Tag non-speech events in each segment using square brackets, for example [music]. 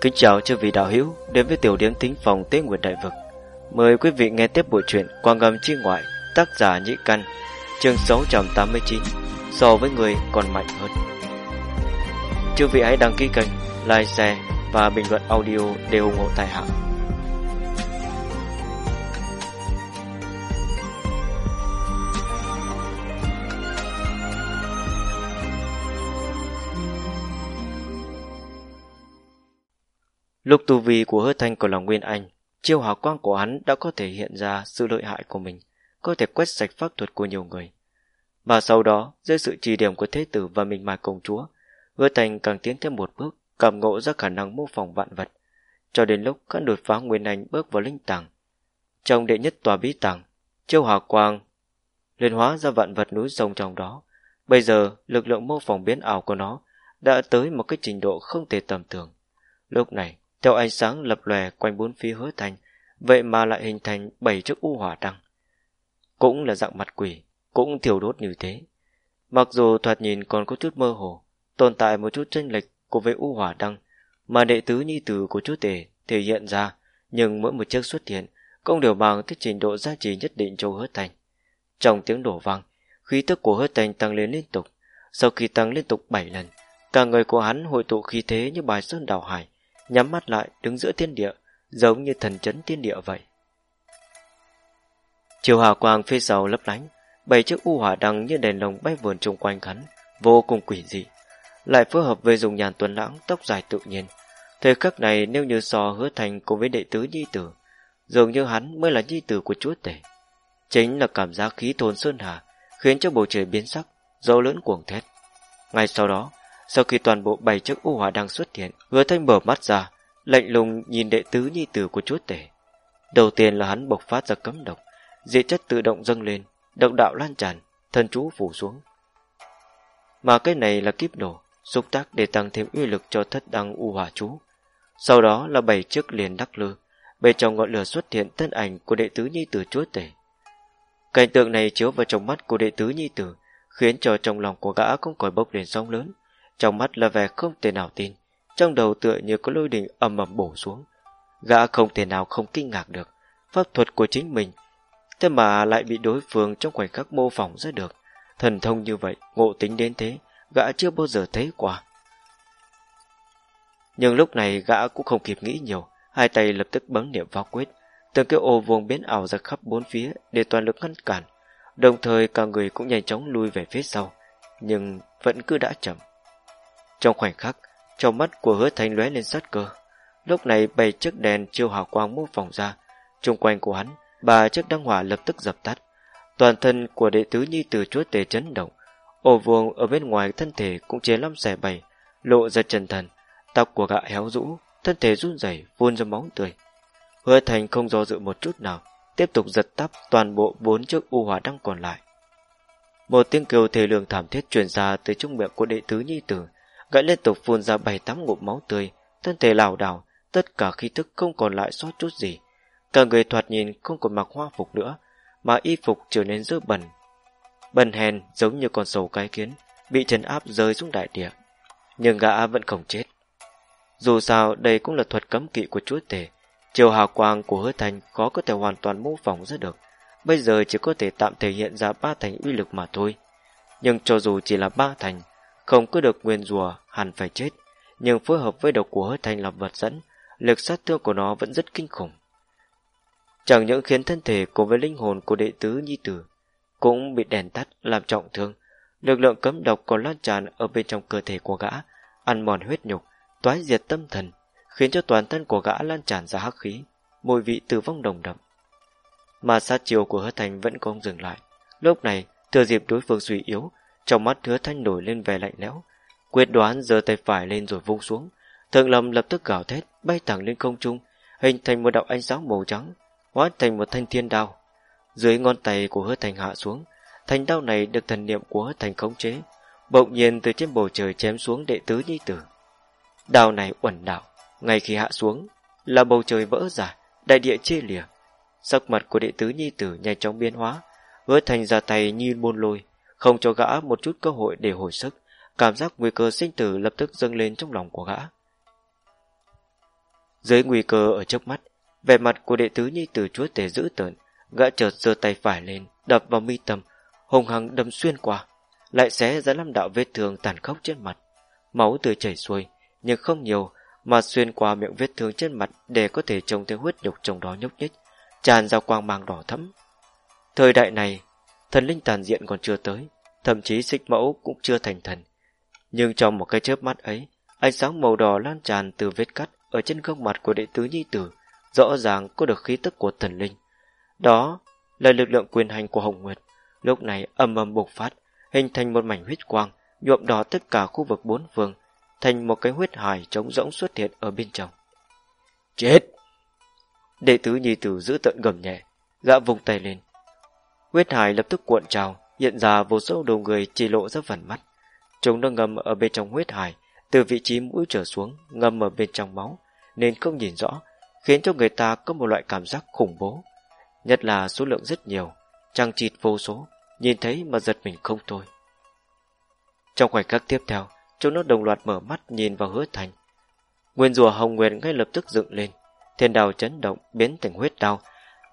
Kính chào chư vị đạo hữu đến với tiểu điểm tính phòng tế nguyệt đại vực. Mời quý vị nghe tiếp bộ truyện Quang ngầm chi ngoại, tác giả Nhĩ Căn, chương 689, so với người còn mạnh hơn. Chư vị hãy đăng ký kênh, like, share và bình luận audio để ủng hộ tài hạng. Lúc tu vi của hứa thanh còn là nguyên anh, chiêu hào quang của hắn đã có thể hiện ra sự lợi hại của mình, có thể quét sạch pháp thuật của nhiều người. Và sau đó, dưới sự chỉ điểm của thế tử và mình mài công chúa, hứa thanh càng tiến thêm một bước, cảm ngộ ra khả năng mô phỏng vạn vật, cho đến lúc hắn đột phá nguyên anh bước vào linh tàng. Trong đệ nhất tòa bí tàng, chiêu hào quang liên hóa ra vạn vật núi sông trong đó. Bây giờ, lực lượng mô phỏng biến ảo của nó đã tới một cái trình độ không thể tầm thường. Lúc này, theo ánh sáng lập lòe quanh bốn phía hứa thành, vậy mà lại hình thành bảy chiếc u hỏa đăng. Cũng là dạng mặt quỷ, cũng thiểu đốt như thế. Mặc dù thoạt nhìn còn có chút mơ hồ, tồn tại một chút tranh lệch của với u hỏa đăng mà đệ tứ nhi tử của chúa tể thể hiện ra, nhưng mỗi một chiếc xuất hiện cũng đều bằng tới trình độ giá trị nhất định cho hứa thành. Trong tiếng đổ vang, khí tức của hứa thành tăng lên liên tục. Sau khi tăng liên tục 7 lần, cả người của hắn hội tụ khí thế như bài sơn đảo hải, nhắm mắt lại đứng giữa thiên địa, giống như thần chấn thiên địa vậy. Chiều hà quang phía sau lấp lánh, bảy chiếc u hỏa đăng như đèn lồng bay vườn chung quanh hắn, vô cùng quỷ dị. Lại phối hợp với dùng nhàn tuấn lãng, tóc dài tự nhiên. Thời khắc này nếu như so hứa thành cùng với đệ tứ nhi tử, dường như hắn mới là nhi tử của chúa tể. Chính là cảm giác khí thôn sơn hà, khiến cho bầu trời biến sắc, dâu lớn cuồng thét. Ngay sau đó, sau khi toàn bộ bảy chiếc u hỏa đang xuất hiện, hứa thanh mở mắt ra, lạnh lùng nhìn đệ tứ nhi tử của chúa tể. Đầu tiên là hắn bộc phát ra cấm độc, dị chất tự động dâng lên, độc đạo lan tràn, thân chú phủ xuống. Mà cái này là kiếp nổ, xúc tác để tăng thêm uy lực cho thất đăng u hỏa chú. Sau đó là bảy chiếc liền đắc lư, bên trong ngọn lửa xuất hiện thân ảnh của đệ tứ nhi tử chúa tể. Cảnh tượng này chiếu vào trong mắt của đệ tứ nhi tử, khiến cho trong lòng của gã không khỏi bốc lên sóng lớn, trong mắt là vẻ không thể nào tin, trong đầu tựa như có lôi đình ầm ầm bổ xuống. Gã không thể nào không kinh ngạc được, pháp thuật của chính mình, thế mà lại bị đối phương trong khoảnh khắc mô phỏng ra được. Thần thông như vậy, ngộ tính đến thế, gã chưa bao giờ thấy qua. Nhưng lúc này gã cũng không kịp nghĩ nhiều, hai tay lập tức bấm niệm vào quyết, từng cái ô vuông biến ảo ra khắp bốn phía để toàn lực ngăn cản, đồng thời cả người cũng nhanh chóng lui về phía sau, nhưng vẫn cứ đã chậm. Trong khoảnh khắc, trong mắt của hứa thanh lóe lên sát cơ. Lúc này bảy chiếc đèn chiêu hào quang mút vòng ra, chung quanh của hắn, ba chiếc đăng hỏa lập tức dập tắt. Toàn thân của đệ tứ nhi từ chúa tề chấn động, ổ vuông ở bên ngoài thân thể cũng chế lăm xẻ bảy, lộ ra chân thần, tóc của gã héo rũ, thân thể run rẩy phun ra máu tươi. Hứa thành không do dự một chút nào, tiếp tục giật tắp toàn bộ bốn chiếc u hỏa đăng còn lại. Một tiếng kêu thề lường thảm thiết truyền ra từ trung miệng của đệ tứ nhi tử, gã liên tục phun ra bảy tám ngụm máu tươi, thân thể lảo đảo, tất cả khí thức không còn lại sót chút gì. Cả người thoạt nhìn không còn mặc hoa phục nữa, mà y phục trở nên dơ bẩn. Bần hèn giống như con sầu cái kiến, bị trấn áp rơi xuống đại địa. Nhưng gã vẫn không chết. Dù sao, đây cũng là thuật cấm kỵ của chúa tể. Chiều hào quang của hứa thành khó có thể hoàn toàn mô phỏng ra được. Bây giờ chỉ có thể tạm thể hiện ra ba thành uy lực mà thôi. Nhưng cho dù chỉ là ba thành, không có được nguyên rùa hẳn phải chết, nhưng phối hợp với độc của hứa thanh làm vật dẫn, lực sát thương của nó vẫn rất kinh khủng. Chẳng những khiến thân thể cùng với linh hồn của đệ tứ nhi tử cũng bị đèn tắt làm trọng thương, lực lượng cấm độc còn lan tràn ở bên trong cơ thể của gã, ăn mòn huyết nhục, toái diệt tâm thần, khiến cho toàn thân của gã lan tràn ra hắc khí, mùi vị tử vong đồng đậm. Mà sát chiều của hứa thành vẫn không dừng lại. Lúc này, thừa dịp đối phương suy yếu, trong mắt hứa thanh nổi lên vẻ lạnh lẽo, Quyết đoán giơ tay phải lên rồi vung xuống. Thượng lâm lập tức gào thét, Bay thẳng lên không trung, Hình thành một đạo ánh sáng màu trắng, Hóa thành một thanh thiên đao. Dưới ngón tay của hứa thành hạ xuống, Thanh đao này được thần niệm của hứa thành khống chế, Bỗng nhiên từ trên bầu trời chém xuống đệ tứ nhi tử. Đao này uẩn đảo Ngay khi hạ xuống, Là bầu trời vỡ ra, Đại địa chia lìa. Sắc mặt của đệ tứ nhi tử nhanh chóng biến hóa, Hứa thành ra tay như buôn lôi không cho gã một chút cơ hội để hồi sức, cảm giác nguy cơ sinh tử lập tức dâng lên trong lòng của gã. Dưới nguy cơ ở trước mắt, vẻ mặt của đệ tứ nhi tử chúa tể giữ tợn, gã chợt giơ tay phải lên, đập vào mi tâm, hùng hăng đâm xuyên qua, lại xé ra năm đạo vết thương tàn khốc trên mặt. Máu tươi chảy xuôi, nhưng không nhiều, mà xuyên qua miệng vết thương trên mặt để có thể trông thấy huyết nhục trong đó nhúc nhích, tràn ra quang mang đỏ thẫm. Thời đại này, thần linh tàn diện còn chưa tới, thậm chí xích mẫu cũng chưa thành thần. Nhưng trong một cái chớp mắt ấy, ánh sáng màu đỏ lan tràn từ vết cắt ở trên gương mặt của đệ tứ nhi tử, rõ ràng có được khí tức của thần linh. Đó là lực lượng quyền hành của Hồng Nguyệt, lúc này âm âm bộc phát, hình thành một mảnh huyết quang, nhuộm đỏ tất cả khu vực bốn phương, thành một cái huyết hải trống rỗng xuất hiện ở bên trong. Chết! Đệ tứ nhi tử giữ tận gầm nhẹ, gã vùng tay lên. Huyết hải lập tức cuộn trào, hiện ra vô số đầu người chỉ lộ ra phần mắt. Chúng đang ngầm ở bên trong huyết hải, từ vị trí mũi trở xuống, ngầm ở bên trong máu, nên không nhìn rõ, khiến cho người ta có một loại cảm giác khủng bố. Nhất là số lượng rất nhiều, trăng chịt vô số, nhìn thấy mà giật mình không thôi. Trong khoảnh khắc tiếp theo, chúng nó đồng loạt mở mắt nhìn vào hứa thành. Nguyên rùa hồng nguyên ngay lập tức dựng lên, thiên đào chấn động biến thành huyết đao,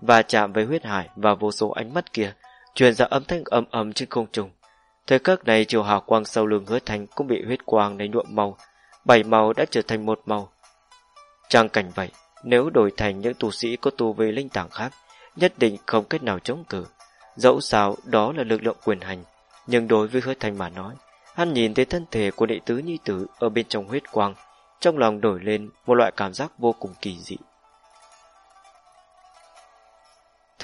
và chạm với huyết hải và vô số ánh mắt kia, truyền ra âm thanh ầm ầm trên không trung. Thời khắc này chiều hào quang sau lưng hứa thành cũng bị huyết quang đánh nhuộm màu, bảy màu đã trở thành một màu. Trang cảnh vậy, nếu đổi thành những tu sĩ có tu về linh tảng khác, nhất định không cách nào chống cự. Dẫu sao đó là lực lượng quyền hành, nhưng đối với hứa thành mà nói, hắn nhìn thấy thân thể của đệ tứ nhi tử ở bên trong huyết quang, trong lòng đổi lên một loại cảm giác vô cùng kỳ dị.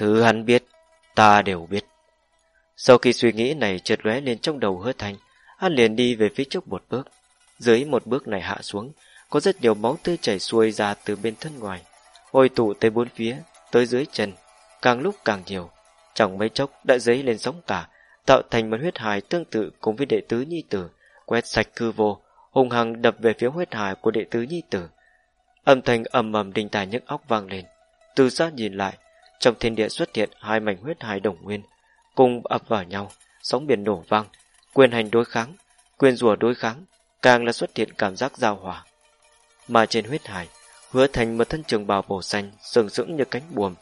Thứ hắn biết, ta đều biết. Sau khi suy nghĩ này chợt lóe lên trong đầu hứa thành, hắn liền đi về phía trước một bước. Dưới một bước này hạ xuống, có rất nhiều máu tươi chảy xuôi ra từ bên thân ngoài, hồi tụ tới bốn phía, tới dưới chân, càng lúc càng nhiều. chẳng mấy chốc đã dấy lên sóng cả, tạo thành một huyết hài tương tự cùng với đệ tứ nhi tử, quét sạch cư vô, hùng hằng đập về phía huyết hài của đệ tứ nhi tử. Âm thanh ầm ầm đình tài nhức óc vang lên. Từ xa nhìn lại, trong thiên địa xuất hiện hai mảnh huyết hài đồng nguyên, cùng ập vào nhau, sóng biển nổ vang, quyền hành đối kháng, quyền rùa đối kháng, càng là xuất hiện cảm giác giao hòa. Mà trên huyết hải, hứa thành một thân trường bào màu xanh, sừng sững như cánh buồm.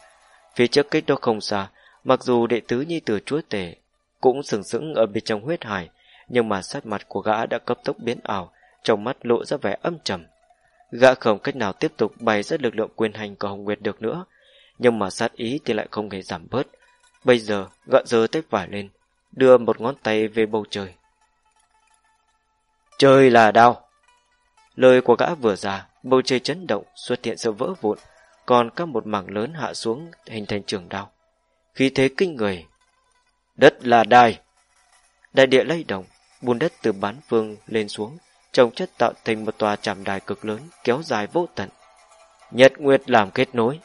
Phía trước cách đó không xa, mặc dù đệ tứ nhi tử chúa tể cũng sừng sững ở bên trong huyết hải, nhưng mà sát mặt của gã đã cấp tốc biến ảo, trong mắt lộ ra vẻ âm trầm. Gã không cách nào tiếp tục bày ra lực lượng quyền hành của Hồng Nguyệt được nữa, nhưng mà sát ý thì lại không hề giảm bớt. Bây giờ, gã giơ tay vải lên, đưa một ngón tay về bầu trời. Trời là đau! Lời của gã vừa ra, bầu trời chấn động, xuất hiện sự vỡ vụn, còn các một mảng lớn hạ xuống hình thành trường đao. Khi thế kinh người, đất là đài. Đại địa lay động, bùn đất từ bán phương lên xuống, trồng chất tạo thành một tòa trạm đài cực lớn kéo dài vô tận. Nhật Nguyệt làm kết nối.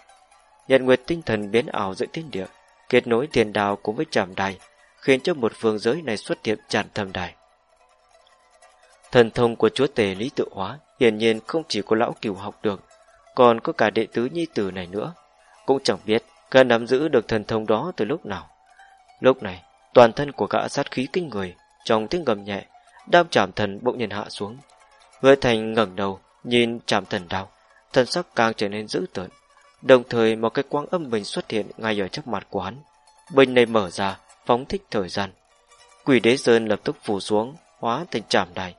Nhật Nguyệt tinh thần biến ảo giữa thiên địa, kết nối tiền đào cùng với trạm đài, khiến cho một phương giới này xuất hiện tràn thầm đài. Thần thông của chúa tể lý tự hóa hiển nhiên không chỉ có lão cửu học được, còn có cả đệ tứ nhi tử này nữa. Cũng chẳng biết gã nắm giữ được thần thông đó từ lúc nào. Lúc này, toàn thân của gã sát khí kinh người, trong tiếng gầm nhẹ, đao chạm thần bỗng nhiên hạ xuống. Người thành ngẩng đầu, nhìn chạm thần đau, thần sắc càng trở nên dữ tợn. Đồng thời một cái quang âm bình xuất hiện ngay ở trước mặt của hắn. Bình này mở ra, phóng thích thời gian. Quỷ đế sơn lập tức phủ xuống, hóa thành trảm đài.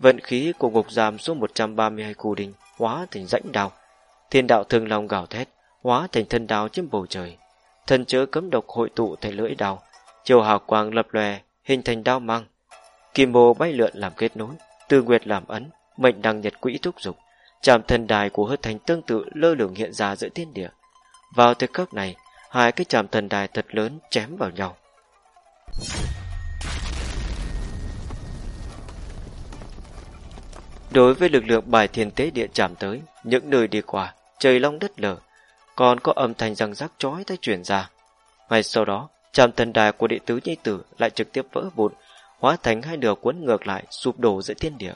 Vận khí của ngục giam số 132 khu đình hóa thành rãnh đào. Thiên đạo thương long gào thét, hóa thành thân đào trên bầu trời. Thần chớ cấm độc hội tụ thành lưỡi đào. Chiều hào quang lập lòe, hình thành đao mang. Kim bồ bay lượn làm kết nối, tư nguyệt làm ấn, mệnh đăng nhật quỹ thúc dục chạm thần đài của hớt thành tương tự lơ lửng hiện ra giữa thiên địa. Vào thời khắc này, hai cái chạm thần đài thật lớn chém vào nhau. Đối với lực lượng bài thiên tế địa chạm tới, những nơi đi qua, trời long đất lở, còn có âm thanh răng rắc chói tay chuyển ra. Ngay sau đó, chạm thần đài của đệ tứ nhi tử lại trực tiếp vỡ vụn, hóa thành hai nửa cuốn ngược lại, sụp đổ giữa thiên địa.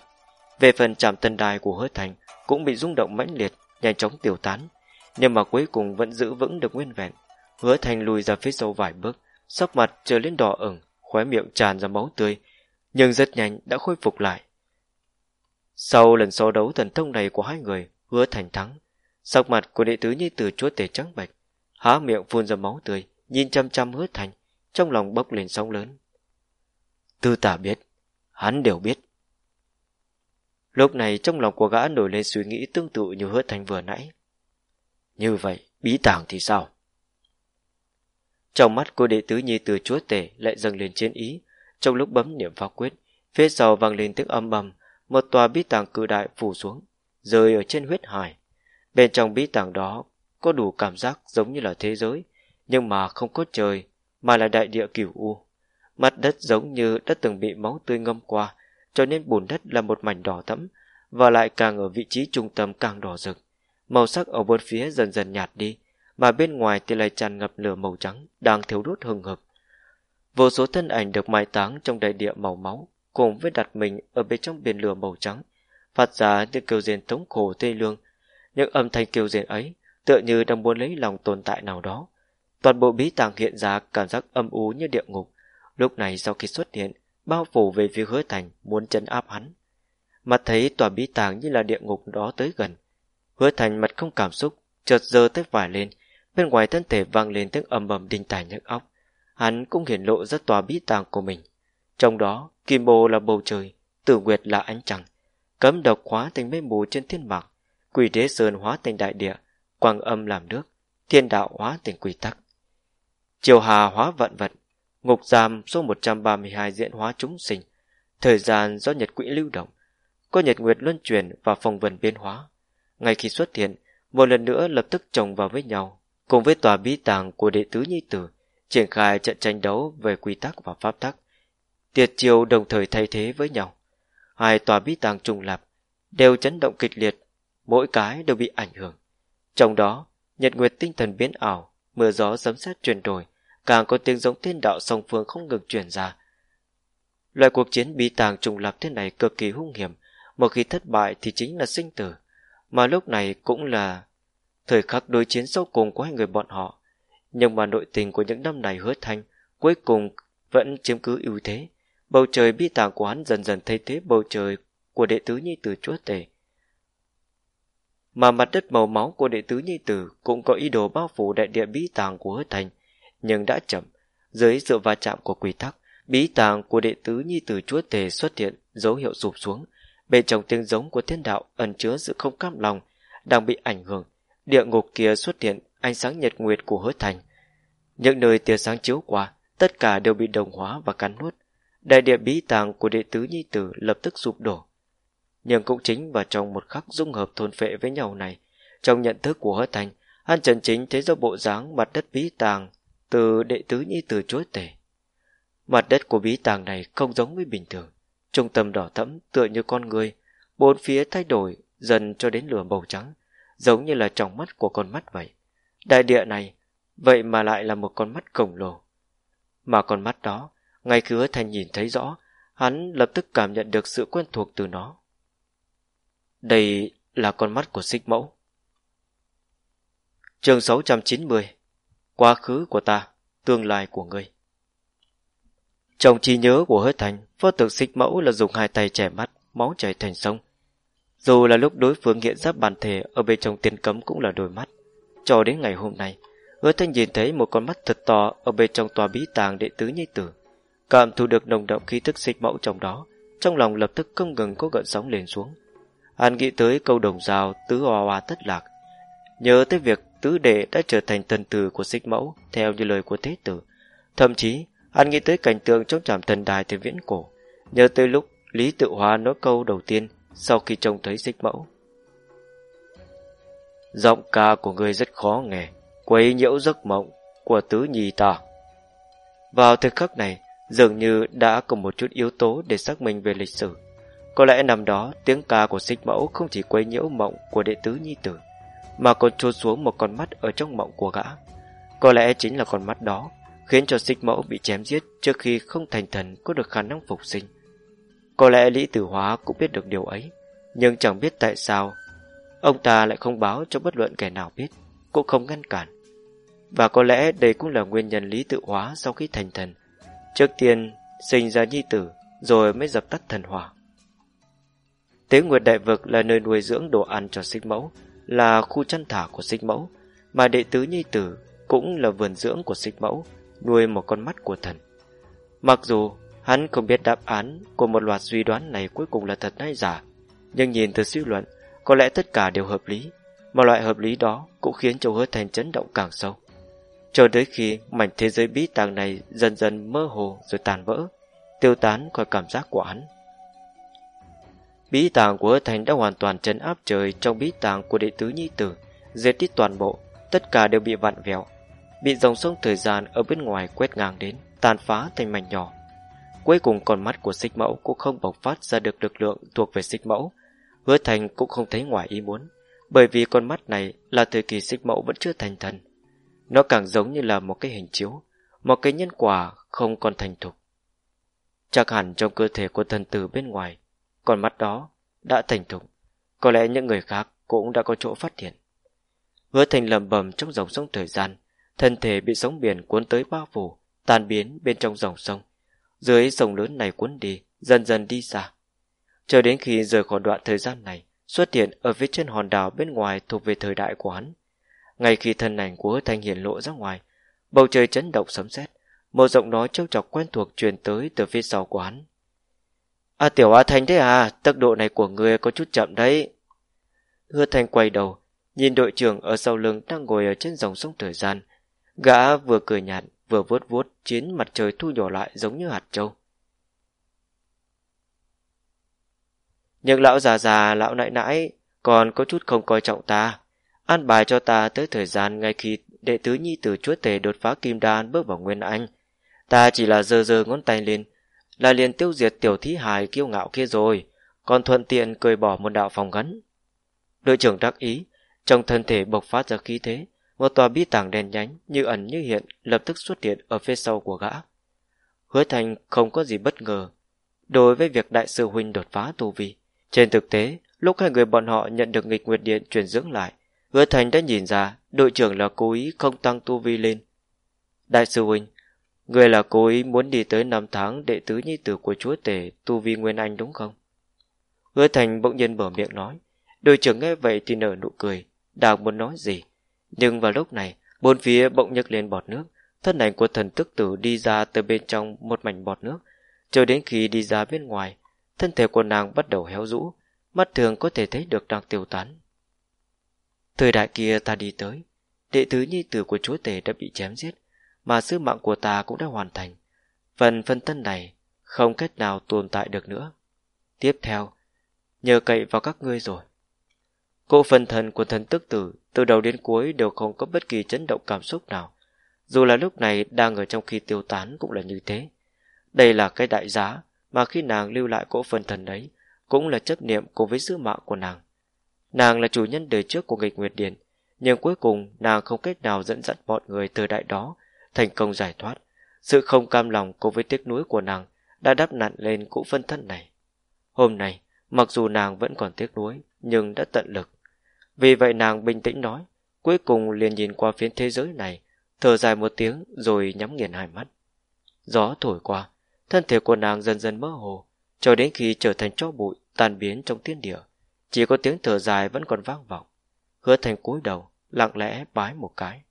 Về phần chạm thần đài của hứa thành cũng bị rung động mãnh liệt, nhanh chóng tiêu tán, nhưng mà cuối cùng vẫn giữ vững được nguyên vẹn. Hứa thành lùi ra phía sau vài bước, sắc mặt trở lên đỏ ửng, khóe miệng tràn ra máu tươi, nhưng rất nhanh đã khôi phục lại. Sau lần so đấu thần thông này của hai người, hứa thành thắng, Sắc mặt của đệ tứ nhi tử chúa tể trắng bạch há miệng phun ra máu tươi, nhìn chăm chăm hứa thành, trong lòng bốc lên sóng lớn. Tư tả biết, hắn đều biết. Lúc này trong lòng của gã nổi lên suy nghĩ tương tự như hứa thành vừa nãy. Như vậy, bí tàng thì sao? Trong mắt của đệ tứ nhi từ chúa tể lại dâng lên chiến ý, trong lúc bấm niệm pháp quyết, phía sau vang lên tiếng âm ầm, một tòa bí tàng cự đại phủ xuống, rơi ở trên huyết hải. Bên trong bí tàng đó có đủ cảm giác giống như là thế giới, nhưng mà không có trời, mà là đại địa cửu u. Mặt đất giống như đã từng bị máu tươi ngâm qua, cho nên bùn đất là một mảnh đỏ thẫm, và lại càng ở vị trí trung tâm càng đỏ rực. Màu sắc ở bốn phía dần dần nhạt đi, mà bên ngoài thì lại tràn ngập lửa màu trắng đang thiếu đốt hừng hực. Vô số thân ảnh được mai táng trong đại địa màu máu, cùng với đặt mình ở bên trong biển lửa màu trắng, phát ra những kêu rên thống khổ tê lương. Những âm thanh kêu rên ấy tựa như đang muốn lấy lòng tồn tại nào đó. Toàn bộ bí tàng hiện ra cảm giác âm u như địa ngục. Lúc này sau khi xuất hiện, bao phủ về phía hứa thành muốn chấn áp hắn. Mặt thấy tòa bí tàng như là địa ngục đó tới gần. Hứa thành mặt không cảm xúc, chợt giơ tay vải lên, bên ngoài thân thể vang lên tiếng ầm ầm đinh tài nhức óc. Hắn cũng hiển lộ ra tòa bí tàng của mình. Trong đó, kim bồ là bầu trời, tử nguyệt là ánh trăng, cấm độc hóa thành mây mù trên thiên mạc, quỷ đế sơn hóa thành đại địa, quang âm làm nước, thiên đạo hóa thành quy tắc. Triều hà hóa vận vật, ngục giam số 132 diễn hóa chúng sinh, thời gian do nhật quỹ lưu động, có nhật nguyệt luân chuyển và phong vần biến hóa. Ngay khi xuất hiện, một lần nữa lập tức chồng vào với nhau, cùng với tòa bí tàng của đệ tứ nhi tử, triển khai trận tranh đấu về quy tắc và pháp tắc. Tiệt chiều đồng thời thay thế với nhau. Hai tòa bí tàng trùng lập, đều chấn động kịch liệt, mỗi cái đều bị ảnh hưởng. Trong đó, nhật nguyệt tinh thần biến ảo, mưa gió sấm sét chuyển đổi, càng có tiếng giống thiên đạo song phương không ngừng truyền ra. Loại cuộc chiến bí tàng trùng lập thế này cực kỳ hung hiểm, một khi thất bại thì chính là sinh tử, mà lúc này cũng là thời khắc đối chiến sau cùng của hai người bọn họ. Nhưng mà nội tình của những năm này hứa thanh cuối cùng vẫn chiếm cứ ưu thế. Bầu trời bi tàng của hắn dần dần thay thế bầu trời của đệ tứ nhi tử chúa tể. Mà mặt đất màu máu của đệ tứ nhi tử cũng có ý đồ bao phủ đại địa bí tàng của hứa thanh, nhưng đã chậm. Dưới sự va chạm của quy tắc, bí tàng của đệ tứ nhi tử chúa tề xuất hiện dấu hiệu sụp xuống. Bên trong tiếng giống của thiên đạo ẩn chứa sự không cam lòng, đang bị ảnh hưởng. Địa ngục kia xuất hiện ánh sáng nhật nguyệt của hứa thành. Những nơi tia sáng chiếu qua, tất cả đều bị đồng hóa và cắn nuốt. Đại địa bí tàng của đệ tứ nhi tử lập tức sụp đổ. Nhưng cũng chính vào trong một khắc dung hợp thôn phệ với nhau này, trong nhận thức của hứa thành, hắn trần chính thấy do bộ dáng mặt đất bí tàng từ đệ tứ nhi từ chối tể. Mặt đất của bí tàng này không giống với bình thường. Trung tâm đỏ thẫm tựa như con người, bốn phía thay đổi dần cho đến lửa màu trắng, giống như là trong mắt của con mắt vậy. Đại địa này, vậy mà lại là một con mắt khổng lồ. Mà con mắt đó, ngay khi hứa thành nhìn thấy rõ, hắn lập tức cảm nhận được sự quen thuộc từ nó. Đây là con mắt của xích mẫu. Chương 690 Quá khứ của ta, tương lai của ngươi. Trong trí nhớ của hứa thành, phó tượng xích mẫu là dùng hai tay trẻ mắt, máu chảy thành sông. Dù là lúc đối phương hiện giáp bản thể ở bên trong tiên cấm cũng là đôi mắt. Cho đến ngày hôm nay, hứa thanh nhìn thấy một con mắt thật to ở bên trong tòa bí tàng đệ tứ nhi tử. Cảm thu được nồng động khí thức xích mẫu trong đó, trong lòng lập tức không ngừng có gợn sóng lên xuống. Hắn nghĩ tới câu đồng rào tứ hoa hoa tất lạc. Nhớ tới việc tứ đệ đã trở thành thần tử của xích mẫu theo như lời của thế tử. Thậm chí, anh nghĩ tới cảnh tượng trong trạm thần đài từ viễn cổ. Nhớ tới lúc Lý Tự Hóa nói câu đầu tiên sau khi trông thấy xích mẫu. Giọng ca của ngươi rất khó nghe, quấy nhiễu giấc mộng của tứ nhi ta. Vào thời khắc này, dường như đã có một chút yếu tố để xác minh về lịch sử. Có lẽ năm đó, tiếng ca của xích mẫu không chỉ quấy nhiễu mộng của đệ tứ nhi tử, mà còn trôi xuống một con mắt ở trong mộng của gã. Có lẽ chính là con mắt đó, khiến cho xích mẫu bị chém giết trước khi không thành thần có được khả năng phục sinh. Có lẽ Lý Tử Hóa cũng biết được điều ấy, nhưng chẳng biết tại sao ông ta lại không báo cho bất luận kẻ nào biết, cũng không ngăn cản. Và có lẽ đây cũng là nguyên nhân Lý Tử Hóa sau khi thành thần. Trước tiên sinh ra nhi tử, rồi mới dập tắt thần hỏa. Tế Nguyệt Đại Vực là nơi nuôi dưỡng đồ ăn cho sinh mẫu, là khu chăn thả của xích mẫu, mà đệ tứ nhi tử cũng là vườn dưỡng của xích mẫu, nuôi một con mắt của thần. Mặc dù hắn không biết đáp án của một loạt suy đoán này cuối cùng là thật hay giả, nhưng nhìn từ suy luận, có lẽ tất cả đều hợp lý, mà loại hợp lý đó cũng khiến Châu Hứa Thành chấn động càng sâu. Cho tới khi mảnh thế giới bí tàng này dần dần mơ hồ rồi tàn vỡ, tiêu tán khỏi cảm giác của hắn. Bí tàng của Thành đã hoàn toàn chấn áp trời trong bí tàng của đệ tứ nhi tử, diệt tít toàn bộ, tất cả đều bị vặn vẹo, bị dòng sông thời gian ở bên ngoài quét ngang đến, tàn phá thành mảnh nhỏ. Cuối cùng con mắt của xích mẫu cũng không bộc phát ra được lực lượng thuộc về xích mẫu. Hứa Thành cũng không thấy ngoài ý muốn, bởi vì con mắt này là thời kỳ xích mẫu vẫn chưa thành thần. Nó càng giống như là một cái hình chiếu, một cái nhân quả không còn thành thục. Chắc hẳn trong cơ thể của thần tử bên ngoài, con mắt đó đã thành thục. Có lẽ những người khác cũng đã có chỗ phát hiện. Hứa thành lầm bầm trong dòng sông thời gian, thân thể bị sóng biển cuốn tới bao phủ, tan biến bên trong dòng sông. Dưới sông lớn này cuốn đi, dần dần đi xa. Chờ đến khi rời khỏi đoạn thời gian này, xuất hiện ở phía trên hòn đảo bên ngoài thuộc về thời đại của hắn. Ngay khi thân ảnh của hứa thành hiển lộ ra ngoài, bầu trời chấn động sấm sét, một giọng nói trêu chọc quen thuộc truyền tới từ phía sau của hắn. À tiểu A Thành thế à, tốc độ này của người có chút chậm đấy. Hứa Thành quay đầu, nhìn đội trưởng ở sau lưng đang ngồi ở trên dòng sông thời gian. Gã vừa cười nhạt, vừa vuốt vuốt chiến mặt trời thu nhỏ lại giống như hạt trâu. Nhưng lão già già, lão nãi nãi còn có chút không coi trọng ta. An bài cho ta tới thời gian ngay khi đệ tứ nhi tử chúa tể đột phá kim đan bước vào nguyên anh. Ta chỉ là giơ giơ ngón tay lên, là liền tiêu diệt tiểu thí hài kiêu ngạo kia rồi, còn thuận tiện cười bỏ một đạo phòng gắn. Đội trưởng đắc ý, trong thân thể bộc phát ra khí thế, một tòa bí tàng đèn nhánh như ẩn như hiện lập tức xuất hiện ở phía sau của gã. Hứa Thành không có gì bất ngờ đối với việc đại sư huynh đột phá tu vi. Trên thực tế, lúc hai người bọn họ nhận được nghịch nguyệt điện truyền dưỡng lại, Hứa Thành đã nhìn ra đội trưởng là cố ý không tăng tu vi lên. Đại sư huynh, người là cố ý muốn đi tới năm tháng đệ tứ nhi tử của chúa tể tu vi nguyên anh đúng không? Hứa Thành bỗng nhiên mở miệng nói. Đội trưởng nghe vậy thì nở nụ cười, đang muốn nói gì. Nhưng vào lúc này, bốn phía bỗng nhấc lên bọt nước, thân ảnh của thần tức tử đi ra từ bên trong một mảnh bọt nước. Cho đến khi đi ra bên ngoài, thân thể của nàng bắt đầu héo rũ, mắt thường có thể thấy được đang tiêu tán. Thời đại kia ta đi tới, đệ tứ nhi tử của chúa tể đã bị chém giết, mà sứ mạng của ta cũng đã hoàn thành. Phần phân thân này không cách nào tồn tại được nữa. Tiếp theo, nhờ cậy vào các ngươi rồi. Cô phần thần của thần tức tử từ đầu đến cuối đều không có bất kỳ chấn động cảm xúc nào. Dù là lúc này đang ở trong khi tiêu tán cũng là như thế. Đây là cái đại giá mà khi nàng lưu lại cỗ phần thần đấy cũng là chấp niệm cùng với sứ mạng của nàng. Nàng là chủ nhân đời trước của nghịch Nguyệt Điển, nhưng cuối cùng nàng không cách nào dẫn dắt mọi người từ đại đó thành công giải thoát. Sự không cam lòng cùng với tiếc nuối của nàng đã đắp nặn lên cũ phân thân này. Hôm nay, mặc dù nàng vẫn còn tiếc nuối, nhưng đã tận lực. Vì vậy nàng bình tĩnh nói, cuối cùng liền nhìn qua phiến thế giới này, thở dài một tiếng rồi nhắm nghiền hai mắt. Gió thổi qua, thân thể của nàng dần dần mơ hồ, cho đến khi trở thành cho bụi tan biến trong thiên địa. Chỉ có tiếng thở dài vẫn còn vang vọng. Hứa thành cúi đầu, lặng lẽ bái một cái.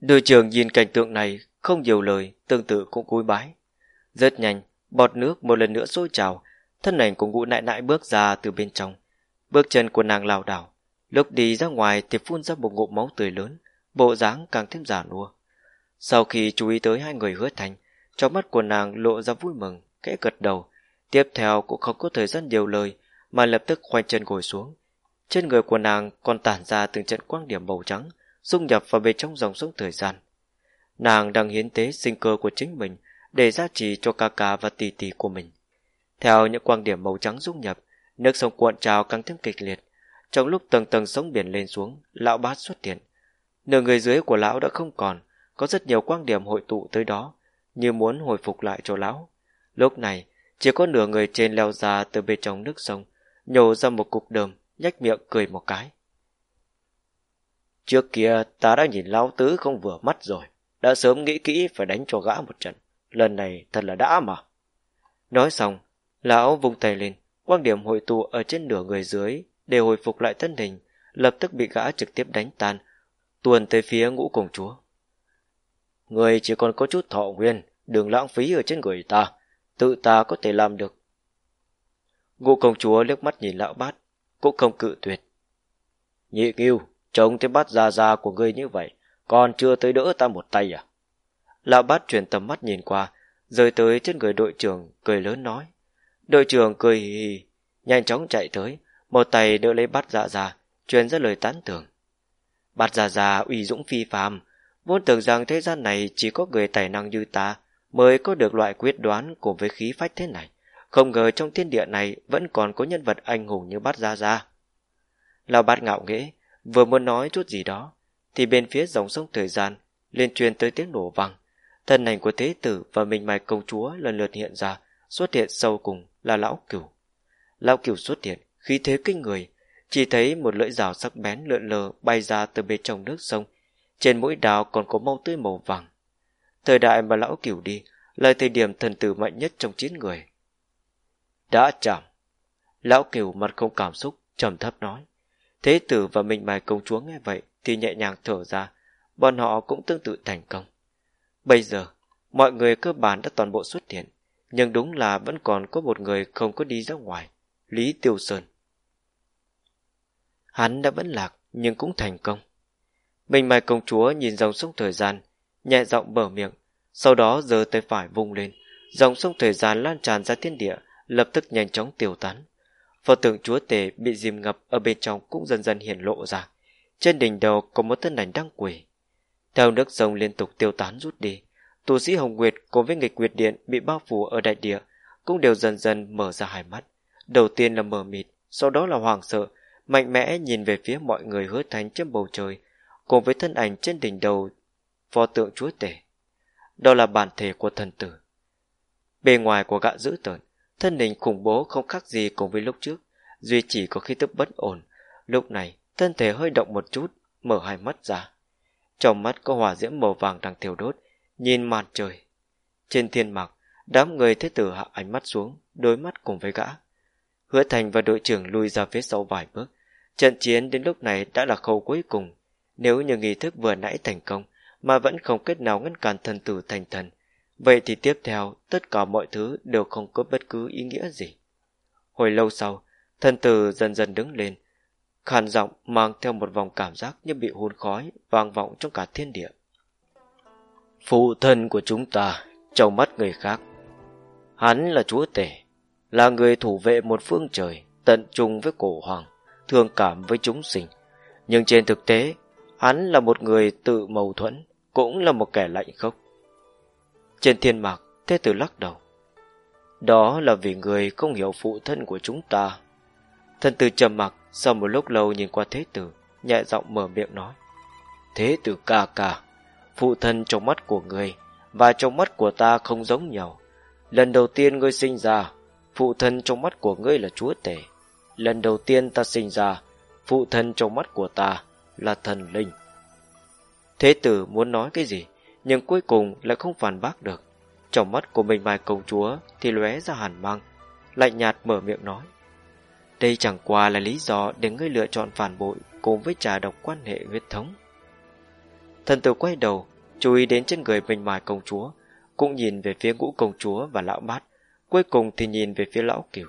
Đội trưởng nhìn cảnh tượng này, không nhiều lời, tương tự cũng cúi bái. Rất nhanh, bọt nước một lần nữa sôi trào, thân ảnh của ngũ nại nại bước ra từ bên trong. Bước chân của nàng lảo đảo, lúc đi ra ngoài thì phun ra một ngụm máu tươi lớn, bộ dáng càng thêm giả nua. Sau khi chú ý tới hai người hứa thành, trong mắt của nàng lộ ra vui mừng, kẽ gật đầu. Tiếp theo cũng không có thời gian nhiều lời, mà lập tức khoanh chân ngồi xuống. Trên người của nàng còn tản ra từng trận quang điểm màu trắng, dung nhập vào bên trong dòng sông thời gian. Nàng đang hiến tế sinh cơ của chính mình để gia trì cho ca ca và tỷ tỷ của mình. Theo những quang điểm màu trắng dung nhập, nước sông cuộn trào càng thêm kịch liệt. Trong lúc tầng tầng sóng biển lên xuống, lão bát xuất hiện. Nửa người dưới của lão đã không còn, có rất nhiều quang điểm hội tụ tới đó, như muốn hồi phục lại cho lão. Lúc này, chỉ có nửa người trên leo ra từ bên trong nước sông, nhổ ra một cục đờm, nhách miệng cười một cái. Trước kia ta đã nhìn lão tứ không vừa mắt rồi, đã sớm nghĩ kỹ phải đánh cho gã một trận, lần này thật là đã mà. Nói xong, lão vung tay lên, quang điểm hội tụ ở trên nửa người dưới để hồi phục lại thân hình, lập tức bị gã trực tiếp đánh tan, tuồn tới phía ngũ công chúa. Người chỉ còn có chút thọ nguyên, đừng lãng phí ở trên người ta, tự ta có thể làm được. Ngũ công chúa liếc mắt nhìn lão bát, cũng không cự tuyệt. Nhị nghiêu, trông thấy bát già già của ngươi như vậy, còn chưa tới đỡ ta một tay à? Lão bát chuyển tầm mắt nhìn qua, rơi tới trên người đội trưởng, cười lớn nói. Đội trưởng cười hì hì, nhanh chóng chạy tới, một tay đỡ lấy bát dạ già, truyền ra lời tán thưởng. Bát dạ già uy dũng phi phàm, vốn tưởng rằng thế gian này chỉ có người tài năng như ta mới có được loại quyết đoán cùng với khí phách thế này. Không ngờ trong thiên địa này vẫn còn có nhân vật anh hùng như bát gia gia. Lão bát ngạo nghễ, vừa muốn nói chút gì đó, thì bên phía dòng sông thời gian liên truyền tới tiếng nổ vang. Thân ảnh của thế tử và mình mài công chúa lần lượt hiện ra, xuất hiện sâu cùng là lão cửu. Lão cửu xuất hiện, khí thế kinh người, chỉ thấy một lưỡi rào sắc bén lượn lờ bay ra từ bên trong nước sông, trên mũi đào còn có màu tươi màu vàng. Thời đại mà lão cửu đi là thời điểm thần tử mạnh nhất trong chín người. Đã chạm. Lão cửu mặt không cảm xúc, trầm thấp nói. Thế tử và Minh Mai công chúa nghe vậy thì nhẹ nhàng thở ra, bọn họ cũng tương tự thành công. Bây giờ, mọi người cơ bản đã toàn bộ xuất hiện, nhưng đúng là vẫn còn có một người không có đi ra ngoài, Lý Tiêu Sơn. Hắn đã vẫn lạc, nhưng cũng thành công. Minh Mai công chúa nhìn dòng sông thời gian, nhẹ giọng mở miệng, sau đó giơ tay phải vung lên, dòng sông thời gian lan tràn ra thiên địa, lập tức nhanh chóng tiêu tán pho tượng chúa tể bị dìm ngập ở bên trong cũng dần dần hiển lộ ra. Trên đỉnh đầu có một thân ảnh đang quỷ. Theo nước sông liên tục tiêu tán rút đi, tu sĩ Hồng Nguyệt cùng với nghịch Nguyệt Điện bị bao phủ ở đại địa cũng đều dần dần mở ra hai mắt. Đầu tiên là mờ mịt, sau đó là hoảng sợ, mạnh mẽ nhìn về phía mọi người hứa thánh trên bầu trời, cùng với thân ảnh trên đỉnh đầu pho tượng chúa tể. Đó là bản thể của thần tử. Bề ngoài của gã dữ tợn, thân hình khủng bố không khác gì cùng với lúc trước, duy chỉ có khi tức bất ổn. Lúc này, thân thể hơi động một chút, mở hai mắt ra. Trong mắt có hỏa diễm màu vàng đang thiêu đốt, nhìn màn trời. Trên thiên mạc, đám người thế tử hạ ánh mắt xuống, đối mắt cùng với gã. Hứa Thành và đội trưởng lui ra phía sau vài bước. Trận chiến đến lúc này đã là khâu cuối cùng. Nếu như nghi thức vừa nãy thành công, mà vẫn không kết nào ngăn cản thần tử thành thần, vậy thì tiếp theo tất cả mọi thứ đều không có bất cứ ý nghĩa gì. Hồi lâu sau, thân tử dần dần đứng lên, khàn giọng mang theo một vòng cảm giác như bị hôn khói vang vọng trong cả thiên địa. Phụ thân của chúng ta trong mắt người khác. Hắn là chúa tể, là người thủ vệ một phương trời, tận trung với cổ hoàng, thương cảm với chúng sinh. Nhưng trên thực tế, hắn là một người tự mâu thuẫn, cũng là một kẻ lạnh khốc. Trên thiên mạc, thế tử lắc đầu. Đó là vì người không hiểu phụ thân của chúng ta. Thân tử trầm mặc sau một lúc lâu nhìn qua thế tử, nhẹ giọng mở miệng nói. Thế tử ca ca, phụ thân trong mắt của người và trong mắt của ta không giống nhau. Lần đầu tiên ngươi sinh ra, phụ thân trong mắt của ngươi là chúa tể. Lần đầu tiên ta sinh ra, phụ thân trong mắt của ta là thần linh. Thế tử muốn nói cái gì, nhưng cuối cùng lại không phản bác được. Trong mắt của mình bài công chúa thì lóe ra hàn mang, lạnh nhạt mở miệng nói. Đây chẳng qua là lý do để ngươi lựa chọn phản bội cùng với trà độc quan hệ huyết thống. Thần tử quay đầu, chú ý đến trên người mình mài công chúa, cũng nhìn về phía ngũ công chúa và lão bát, cuối cùng thì nhìn về phía lão cửu.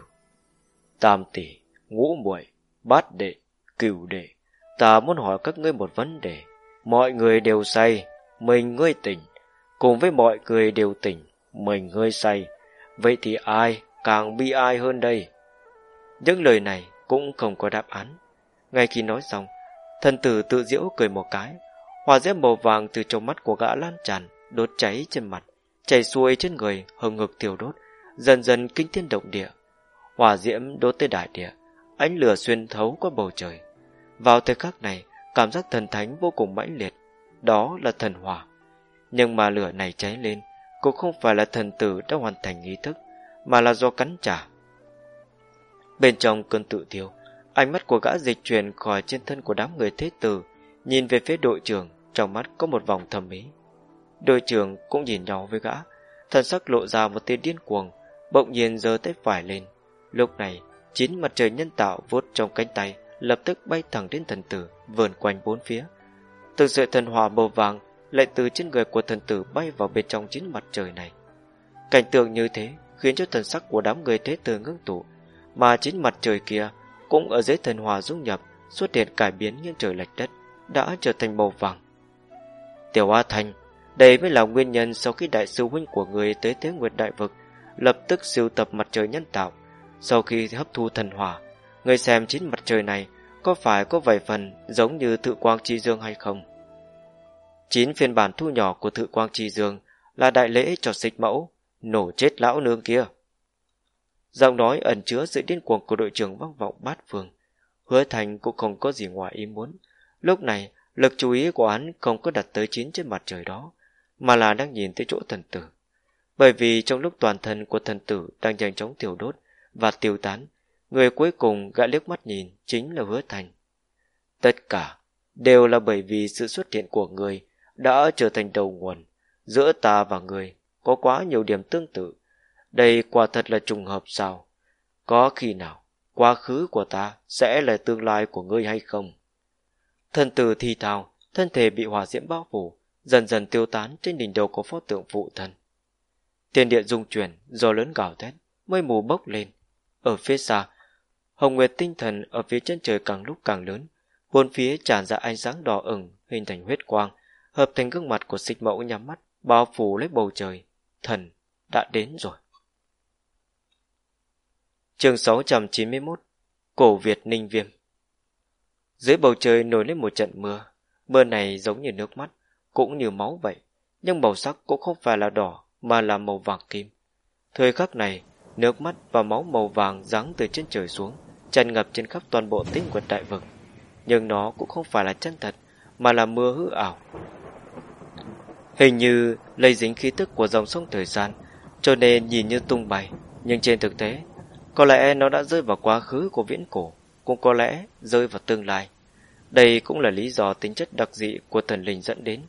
Tam tỷ, ngũ muội, bát đệ, cửu đệ, ta muốn hỏi các ngươi một vấn đề. Mọi người đều say, mình ngươi tỉnh, cùng với mọi người đều tỉnh, mình ngươi say. Vậy thì ai càng bi ai hơn đây? Những lời này cũng không có đáp án. Ngay khi nói xong, thần tử tự diễu cười một cái, hòa diễm màu vàng từ trong mắt của gã lan tràn, đốt cháy trên mặt, chảy xuôi trên người, hừng ngực thiêu đốt, dần dần kinh thiên động địa. hòa diễm đốt tới đại địa, ánh lửa xuyên thấu qua bầu trời. Vào thời khắc này, cảm giác thần thánh vô cùng mãnh liệt, đó là thần hỏa. Nhưng mà lửa này cháy lên, cũng không phải là thần tử đã hoàn thành nghi thức, mà là do cắn trả. Bên trong cơn tự thiêu, ánh mắt của gã dịch chuyển khỏi trên thân của đám người thế tử, nhìn về phía đội trưởng, trong mắt có một vòng thầm ý. Đội trưởng cũng nhìn nhau với gã, thần sắc lộ ra một tia điên cuồng, bỗng nhiên giơ tay phải lên. Lúc này, chín mặt trời nhân tạo vuốt trong cánh tay, lập tức bay thẳng đến thần tử, vờn quanh bốn phía. Từng sợi thần hỏa màu vàng lại từ trên người của thần tử bay vào bên trong chín mặt trời này. Cảnh tượng như thế khiến cho thần sắc của đám người thế tử ngưng tụ, mà chín mặt trời kia cũng ở dưới thần hỏa dung nhập, xuất hiện cải biến những trời lệch đất, đã trở thành màu vàng. Tiểu A Thành, đây mới là nguyên nhân sau khi đại sư huynh của người tới Tế Nguyệt Đại Vực lập tức siêu tập mặt trời nhân tạo. Sau khi hấp thu thần hỏa, người xem chín mặt trời này có phải có vài phần giống như thự quang chi dương hay không? Chín phiên bản thu nhỏ của thự quang chi dương là đại lễ cho xích mẫu, nổ chết lão nương kia. Giọng nói ẩn chứa sự điên cuồng của đội trưởng vang vọng bát phương. Hứa thành cũng không có gì ngoài ý muốn. Lúc này, lực chú ý của hắn không có đặt tới chín trên mặt trời đó, mà là đang nhìn tới chỗ thần tử. Bởi vì trong lúc toàn thân của thần tử đang nhanh chóng tiểu đốt và tiêu tán, người cuối cùng gã liếc mắt nhìn chính là hứa thành. Tất cả đều là bởi vì sự xuất hiện của người đã trở thành đầu nguồn. Giữa ta và người có quá nhiều điểm tương tự. Đây quả thật là trùng hợp sao? Có khi nào quá khứ của ta sẽ là tương lai của ngươi hay không? Thần tử thi thào, thân thể bị hỏa diễm bao phủ, dần dần tiêu tán trên đỉnh đầu của pho tượng phụ thân. Tiền điện dung chuyển, do lớn gào thét, mây mù bốc lên. Ở phía xa, hồng nguyệt tinh thần ở phía chân trời càng lúc càng lớn, bốn phía tràn ra ánh sáng đỏ ửng hình thành huyết quang, hợp thành gương mặt của xích mẫu nhắm mắt, bao phủ lấy bầu trời. Thần đã đến rồi. Chương 691 Cổ Việt Ninh Viêm Dưới bầu trời nổi lên một trận mưa. Mưa này giống như nước mắt, cũng như máu vậy. Nhưng màu sắc cũng không phải là đỏ, mà là màu vàng kim. Thời khắc này, nước mắt và máu màu vàng giáng từ trên trời xuống, tràn ngập trên khắp toàn bộ tinh quật đại vực. Nhưng nó cũng không phải là chân thật, mà là mưa hư ảo. Hình như lây dính khí tức của dòng sông thời gian, cho nên nhìn như tung bay. Nhưng trên thực tế, có lẽ nó đã rơi vào quá khứ của viễn cổ, cũng có lẽ rơi vào tương lai. Đây cũng là lý do tính chất đặc dị của thần linh dẫn đến.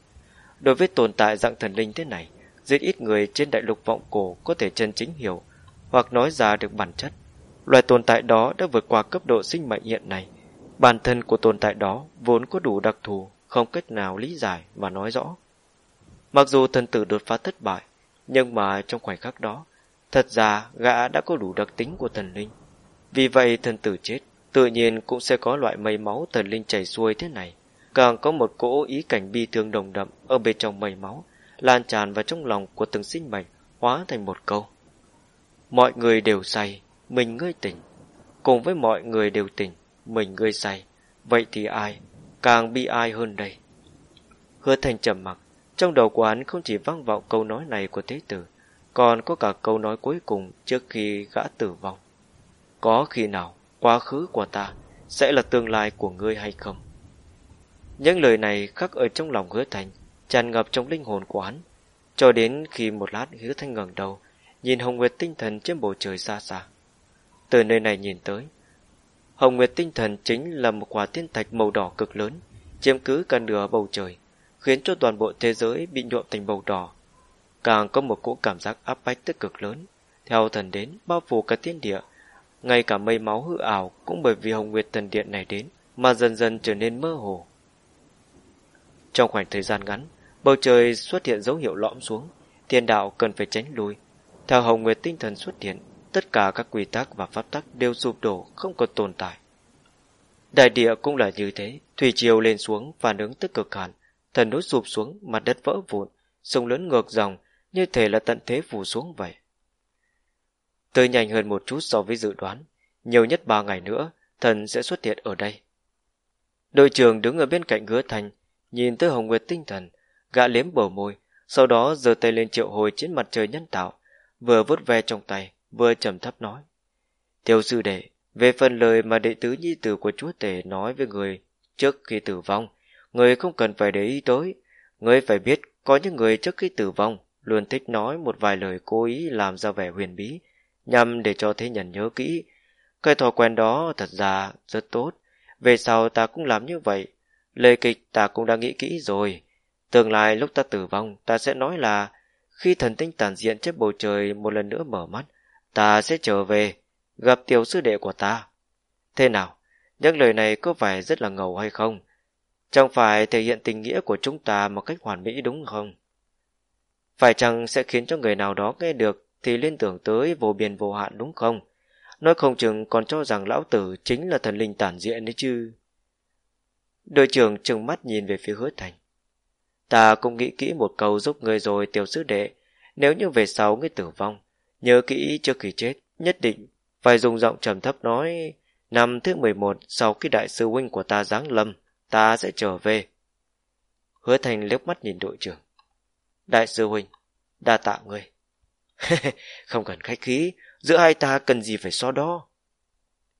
Đối với tồn tại dạng thần linh thế này, rất ít người trên đại lục vọng cổ có thể chân chính hiểu hoặc nói ra được bản chất. Loài tồn tại đó đã vượt qua cấp độ sinh mệnh hiện nay. Bản thân của tồn tại đó vốn có đủ đặc thù, không cách nào lý giải và nói rõ. Mặc dù thần tử đột phá thất bại, nhưng mà trong khoảnh khắc đó, thật ra gã đã có đủ đặc tính của thần linh. Vì vậy thần tử chết, tự nhiên cũng sẽ có loại mây máu thần linh chảy xuôi thế này. Càng có một cỗ ý cảnh bi thương đồng đậm ở bên trong mây máu, lan tràn vào trong lòng của từng sinh mệnh, hóa thành một câu. Mọi người đều say, mình ngươi tỉnh. Cùng với mọi người đều tỉnh, mình ngươi say. Vậy thì ai, càng bi ai hơn đây? Hứa thành trầm mặc, trong đầu của hắn không chỉ vang vọng câu nói này của thế tử, còn có cả câu nói cuối cùng trước khi gã tử vong. Có khi nào quá khứ của ta sẽ là tương lai của ngươi hay không? Những lời này khắc ở trong lòng hứa thành, tràn ngập trong linh hồn của hắn, cho đến khi một lát hứa thanh ngẩng đầu, nhìn Hồng Nguyệt tinh thần trên bầu trời xa xa. Từ nơi này nhìn tới, Hồng Nguyệt tinh thần chính là một quả thiên thạch màu đỏ cực lớn, chiếm cứ cả nửa bầu trời, khiến cho toàn bộ thế giới bị nhuộm thành màu đỏ. Càng có một cỗ cảm giác áp bách tích cực lớn, theo thần đến bao phủ cả thiên địa, ngay cả mây máu hư ảo cũng bởi vì Hồng Nguyệt thần điện này đến mà dần dần trở nên mơ hồ. Trong khoảng thời gian ngắn, bầu trời xuất hiện dấu hiệu lõm xuống, thiên đạo cần phải tránh lui. Theo Hồng Nguyệt tinh thần xuất hiện, tất cả các quy tắc và pháp tắc đều sụp đổ, không còn tồn tại. Đại địa cũng là như thế, thủy triều lên xuống phản ứng tức cực hạn, thần núi sụp xuống, mặt đất vỡ vụn, sông lớn ngược dòng, như thể là tận thế phủ xuống vậy. Tới nhanh hơn một chút so với dự đoán, nhiều nhất ba ngày nữa, thần sẽ xuất hiện ở đây. Đội trưởng đứng ở bên cạnh hứa thành, nhìn tới hồng nguyệt tinh thần, gã liếm bờ môi, sau đó giơ tay lên triệu hồi trên mặt trời nhân tạo, vừa vút ve trong tay, vừa trầm thấp nói. Tiêu sư đệ, về phần lời mà đệ tứ nhi tử của chúa tể nói với người trước khi tử vong, người không cần phải để ý tới. Người phải biết có những người trước khi tử vong luôn thích nói một vài lời cố ý làm ra vẻ huyền bí, nhằm để cho thế nhân nhớ kỹ. Cái thói quen đó thật ra rất tốt. Về sau ta cũng làm như vậy. Lời kịch ta cũng đã nghĩ kỹ rồi. Tương lai lúc ta tử vong, ta sẽ nói là khi thần tinh tàn diện trên bầu trời một lần nữa mở mắt, ta sẽ trở về, gặp tiểu sư đệ của ta. Thế nào? Những lời này có phải rất là ngầu hay không? Chẳng phải thể hiện tình nghĩa của chúng ta một cách hoàn mỹ đúng không? Phải chăng sẽ khiến cho người nào đó nghe được thì liên tưởng tới vô biên vô hạn đúng không? Nói không chừng còn cho rằng lão tử chính là thần linh tản diện đấy chứ. Đội trưởng trừng mắt nhìn về phía hứa thành. Ta cũng nghĩ kỹ một câu giúp ngươi rồi tiểu sư đệ. Nếu như về sau ngươi tử vong, nhớ kỹ trước khi chết, nhất định phải dùng giọng trầm thấp nói năm thứ 11 sau khi đại sư huynh của ta giáng lâm, ta sẽ trở về. Hứa thành liếc mắt nhìn đội trưởng. Đại sư huynh, đa tạ ngươi. [laughs] không cần khách khí, giữa hai ta cần gì phải so đo.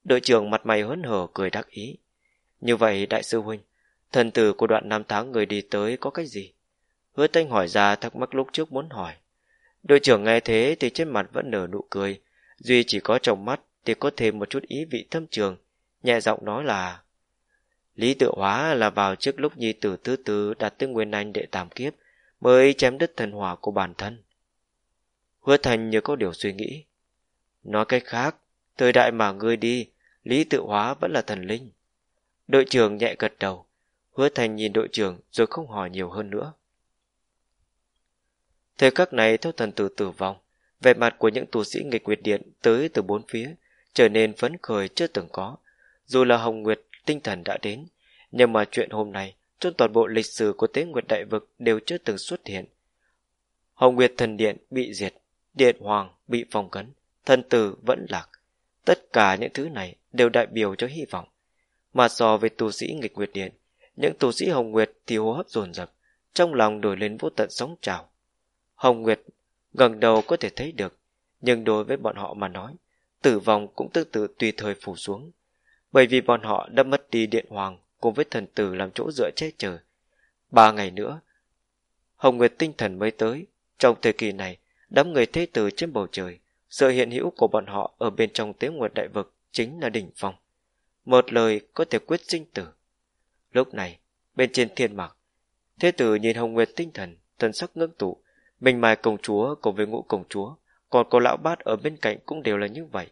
Đội trưởng mặt mày hớn hở cười đắc ý. Như vậy đại sư huynh, thần tử của đoạn năm tháng người đi tới có cách gì? Hứa thanh hỏi ra thắc mắc lúc trước muốn hỏi. Đội trưởng nghe thế thì trên mặt vẫn nở nụ cười, duy chỉ có trong mắt thì có thêm một chút ý vị thâm trường, nhẹ giọng nói là Lý tự hóa là vào trước lúc nhi tử thứ tư đạt tới nguyên anh đệ tam kiếp mới chém đứt thần hỏa của bản thân. Hứa thành như có điều suy nghĩ. Nói cách khác, thời đại mà ngươi đi, Lý tự hóa vẫn là thần linh. Đội trưởng nhẹ gật đầu, hứa thành nhìn đội trưởng rồi không hỏi nhiều hơn nữa. Thời khắc này theo thần tử tử vong, vẻ mặt của những tù sĩ nghịch nguyệt điện tới từ bốn phía, trở nên phấn khởi chưa từng có. Dù là Hồng Nguyệt tinh thần đã đến, nhưng mà chuyện hôm nay trong toàn bộ lịch sử của tế nguyệt đại vực đều chưa từng xuất hiện. Hồng Nguyệt thần điện bị diệt, điện hoàng bị phong cấn, thần tử vẫn lạc. Tất cả những thứ này đều đại biểu cho hy vọng. Mà so với tu sĩ nghịch nguyệt điện, những tu sĩ Hồng Nguyệt thì hô hấp dồn dập, trong lòng đổi lên vô tận sóng trào. Hồng Nguyệt gần đầu có thể thấy được, nhưng đối với bọn họ mà nói, tử vong cũng tương tự tùy thời phủ xuống. Bởi vì bọn họ đã mất đi điện hoàng cùng với thần tử làm chỗ dựa che chở. Ba ngày nữa, Hồng Nguyệt tinh thần mới tới. Trong thời kỳ này, đám người thế tử trên bầu trời, sự hiện hữu của bọn họ ở bên trong tế nguyệt đại vực chính là đỉnh phong. Một lời có thể quyết sinh tử. Lúc này, bên trên thiên mạc, thế tử nhìn Hồng Nguyệt tinh thần, thần sắc ngưng tụ, mình mài công chúa cùng với ngũ công chúa, còn cô lão bát ở bên cạnh cũng đều là như vậy.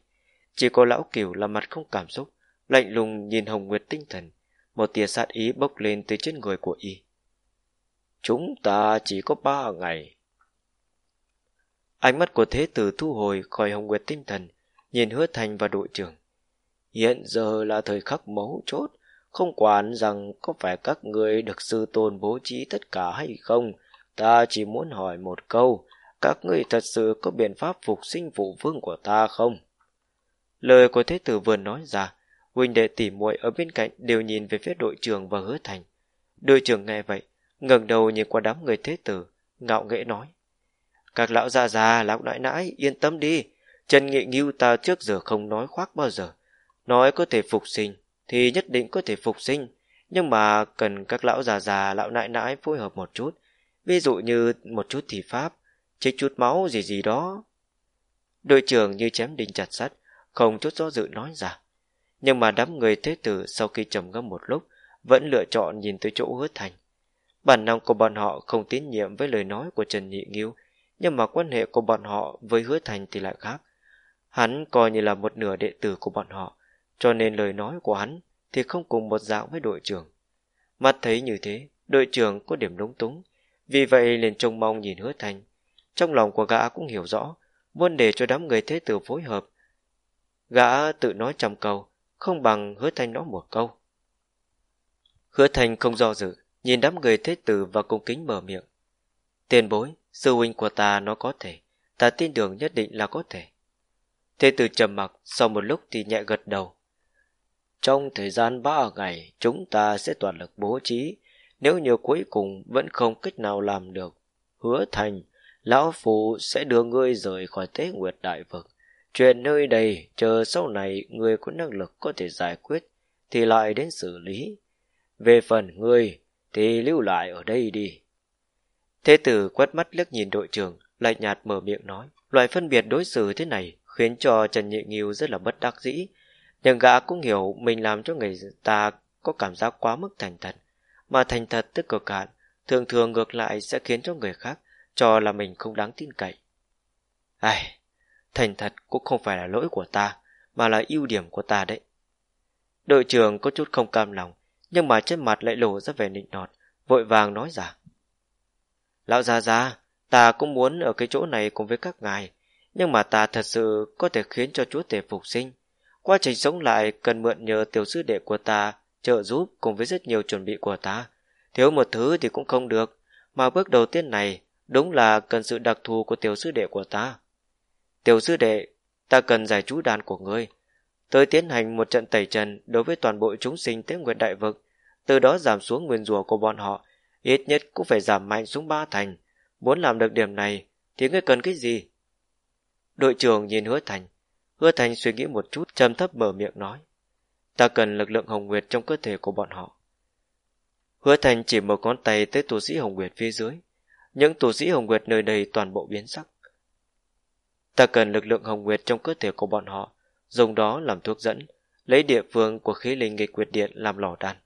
Chỉ có lão kiều là mặt không cảm xúc, lạnh lùng nhìn Hồng Nguyệt tinh thần, một tia sát ý bốc lên từ trên người của y. Chúng ta chỉ có ba ngày. Ánh mắt của thế tử thu hồi khỏi Hồng Nguyệt tinh thần, nhìn hứa thành và đội trưởng. Hiện giờ là thời khắc mấu chốt, không quản rằng có phải các người được sư tôn bố trí tất cả hay không, ta chỉ muốn hỏi một câu, các ngươi thật sự có biện pháp phục sinh phụ vương của ta không? Lời của thế tử vừa nói ra, huynh đệ tỉ muội ở bên cạnh đều nhìn về phía đội trưởng và hứa thành. Đội trưởng nghe vậy, ngẩng đầu nhìn qua đám người thế tử, ngạo nghễ nói. Các lão già già, lão nãi nãi, yên tâm đi. Trần Nghị Nghiêu ta trước giờ không nói khoác bao giờ. Nói có thể phục sinh, thì nhất định có thể phục sinh. Nhưng mà cần các lão già già, lão nãi nãi phối hợp một chút. Ví dụ như một chút thì pháp, chích chút máu gì gì đó. Đội trưởng như chém đinh chặt sắt, không chút do dự nói ra. Nhưng mà đám người thế tử sau khi trầm ngâm một lúc, vẫn lựa chọn nhìn tới chỗ hứa thành. Bản năng của bọn họ không tín nhiệm với lời nói của Trần Nhị Nghiêu, nhưng mà quan hệ của bọn họ với hứa thành thì lại khác. Hắn coi như là một nửa đệ tử của bọn họ, cho nên lời nói của hắn thì không cùng một dạng với đội trưởng. Mắt thấy như thế, đội trưởng có điểm lúng túng, vì vậy liền trông mong nhìn hứa thành. Trong lòng của gã cũng hiểu rõ, muốn để cho đám người thế tử phối hợp. Gã tự nói trăm câu, không bằng hứa Thành nói một câu. Hứa Thành không do dự, nhìn đám người thế tử và cung kính mở miệng. Tiền bối, sư huynh của ta nó có thể, ta tin tưởng nhất định là có thể. Thế tử trầm mặc, sau một lúc thì nhẹ gật đầu. Trong thời gian ba ngày, chúng ta sẽ toàn lực bố trí, nếu như cuối cùng vẫn không cách nào làm được. Hứa thành, lão phụ sẽ đưa ngươi rời khỏi tế nguyệt đại vực. Chuyện nơi đây, chờ sau này người có năng lực có thể giải quyết, thì lại đến xử lý. Về phần ngươi, thì lưu lại ở đây đi. Thế tử quét mắt liếc nhìn đội trưởng, lạnh nhạt mở miệng nói. Loại phân biệt đối xử thế này khiến cho Trần Nhị Nghiêu rất là bất đắc dĩ. Nhưng gã cũng hiểu mình làm cho người ta có cảm giác quá mức thành thật. Mà thành thật tức cực hạn, thường thường ngược lại sẽ khiến cho người khác cho là mình không đáng tin cậy. Ai, thành thật cũng không phải là lỗi của ta, mà là ưu điểm của ta đấy. Đội trưởng có chút không cam lòng, nhưng mà trên mặt lại lộ ra vẻ nịnh nọt, vội vàng nói rằng. Lão già già, ta cũng muốn ở cái chỗ này cùng với các ngài, nhưng mà ta thật sự có thể khiến cho chúa tể phục sinh. Quá trình sống lại cần mượn nhờ tiểu sư đệ của ta trợ giúp cùng với rất nhiều chuẩn bị của ta. Thiếu một thứ thì cũng không được, mà bước đầu tiên này đúng là cần sự đặc thù của tiểu sư đệ của ta. Tiểu sư đệ, ta cần giải chú đàn của ngươi, tới tiến hành một trận tẩy trần đối với toàn bộ chúng sinh tế nguyện đại vực, từ đó giảm xuống nguyên rùa của bọn họ, ít nhất cũng phải giảm mạnh xuống ba thành. Muốn làm được điểm này, thì ngươi cần cái gì? Đội trưởng nhìn hứa thành. Hứa thành suy nghĩ một chút, trầm thấp mở miệng nói. Ta cần lực lượng hồng nguyệt trong cơ thể của bọn họ. Hứa thành chỉ một ngón tay tới tu sĩ hồng nguyệt phía dưới. Những tu sĩ hồng nguyệt nơi đây toàn bộ biến sắc. Ta cần lực lượng hồng nguyệt trong cơ thể của bọn họ, dùng đó làm thuốc dẫn, lấy địa phương của khí linh nghịch quyệt điện làm lò đan.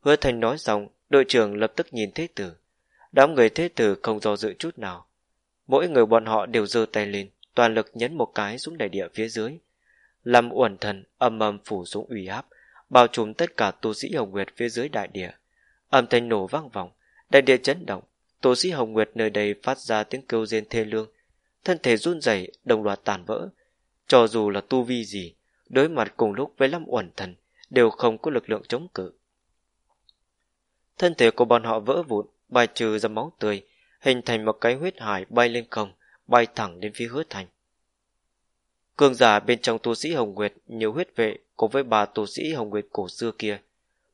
Hứa thành nói xong, đội trưởng lập tức nhìn thế tử. Đám người thế tử không do dự chút nào. Mỗi người bọn họ đều giơ tay lên, toàn lực nhấn một cái xuống đại địa phía dưới. Lâm uẩn thần âm âm phủ xuống uy áp, bao trùm tất cả tu sĩ Hồng Nguyệt phía dưới đại địa. Âm thanh nổ vang vọng, đại địa chấn động, tu sĩ Hồng Nguyệt nơi đây phát ra tiếng kêu rên thê lương, thân thể run rẩy, đồng loạt tàn vỡ. Cho dù là tu vi gì, đối mặt cùng lúc với Lâm uẩn thần, đều không có lực lượng chống cự. Thân thể của bọn họ vỡ vụn, bài trừ ra máu tươi, hình thành một cái huyết hải bay lên không, bay thẳng đến phía hứa thành. Cường giả bên trong tu sĩ Hồng Nguyệt nhiều huyết vệ cùng với bà tu sĩ Hồng Nguyệt cổ xưa kia.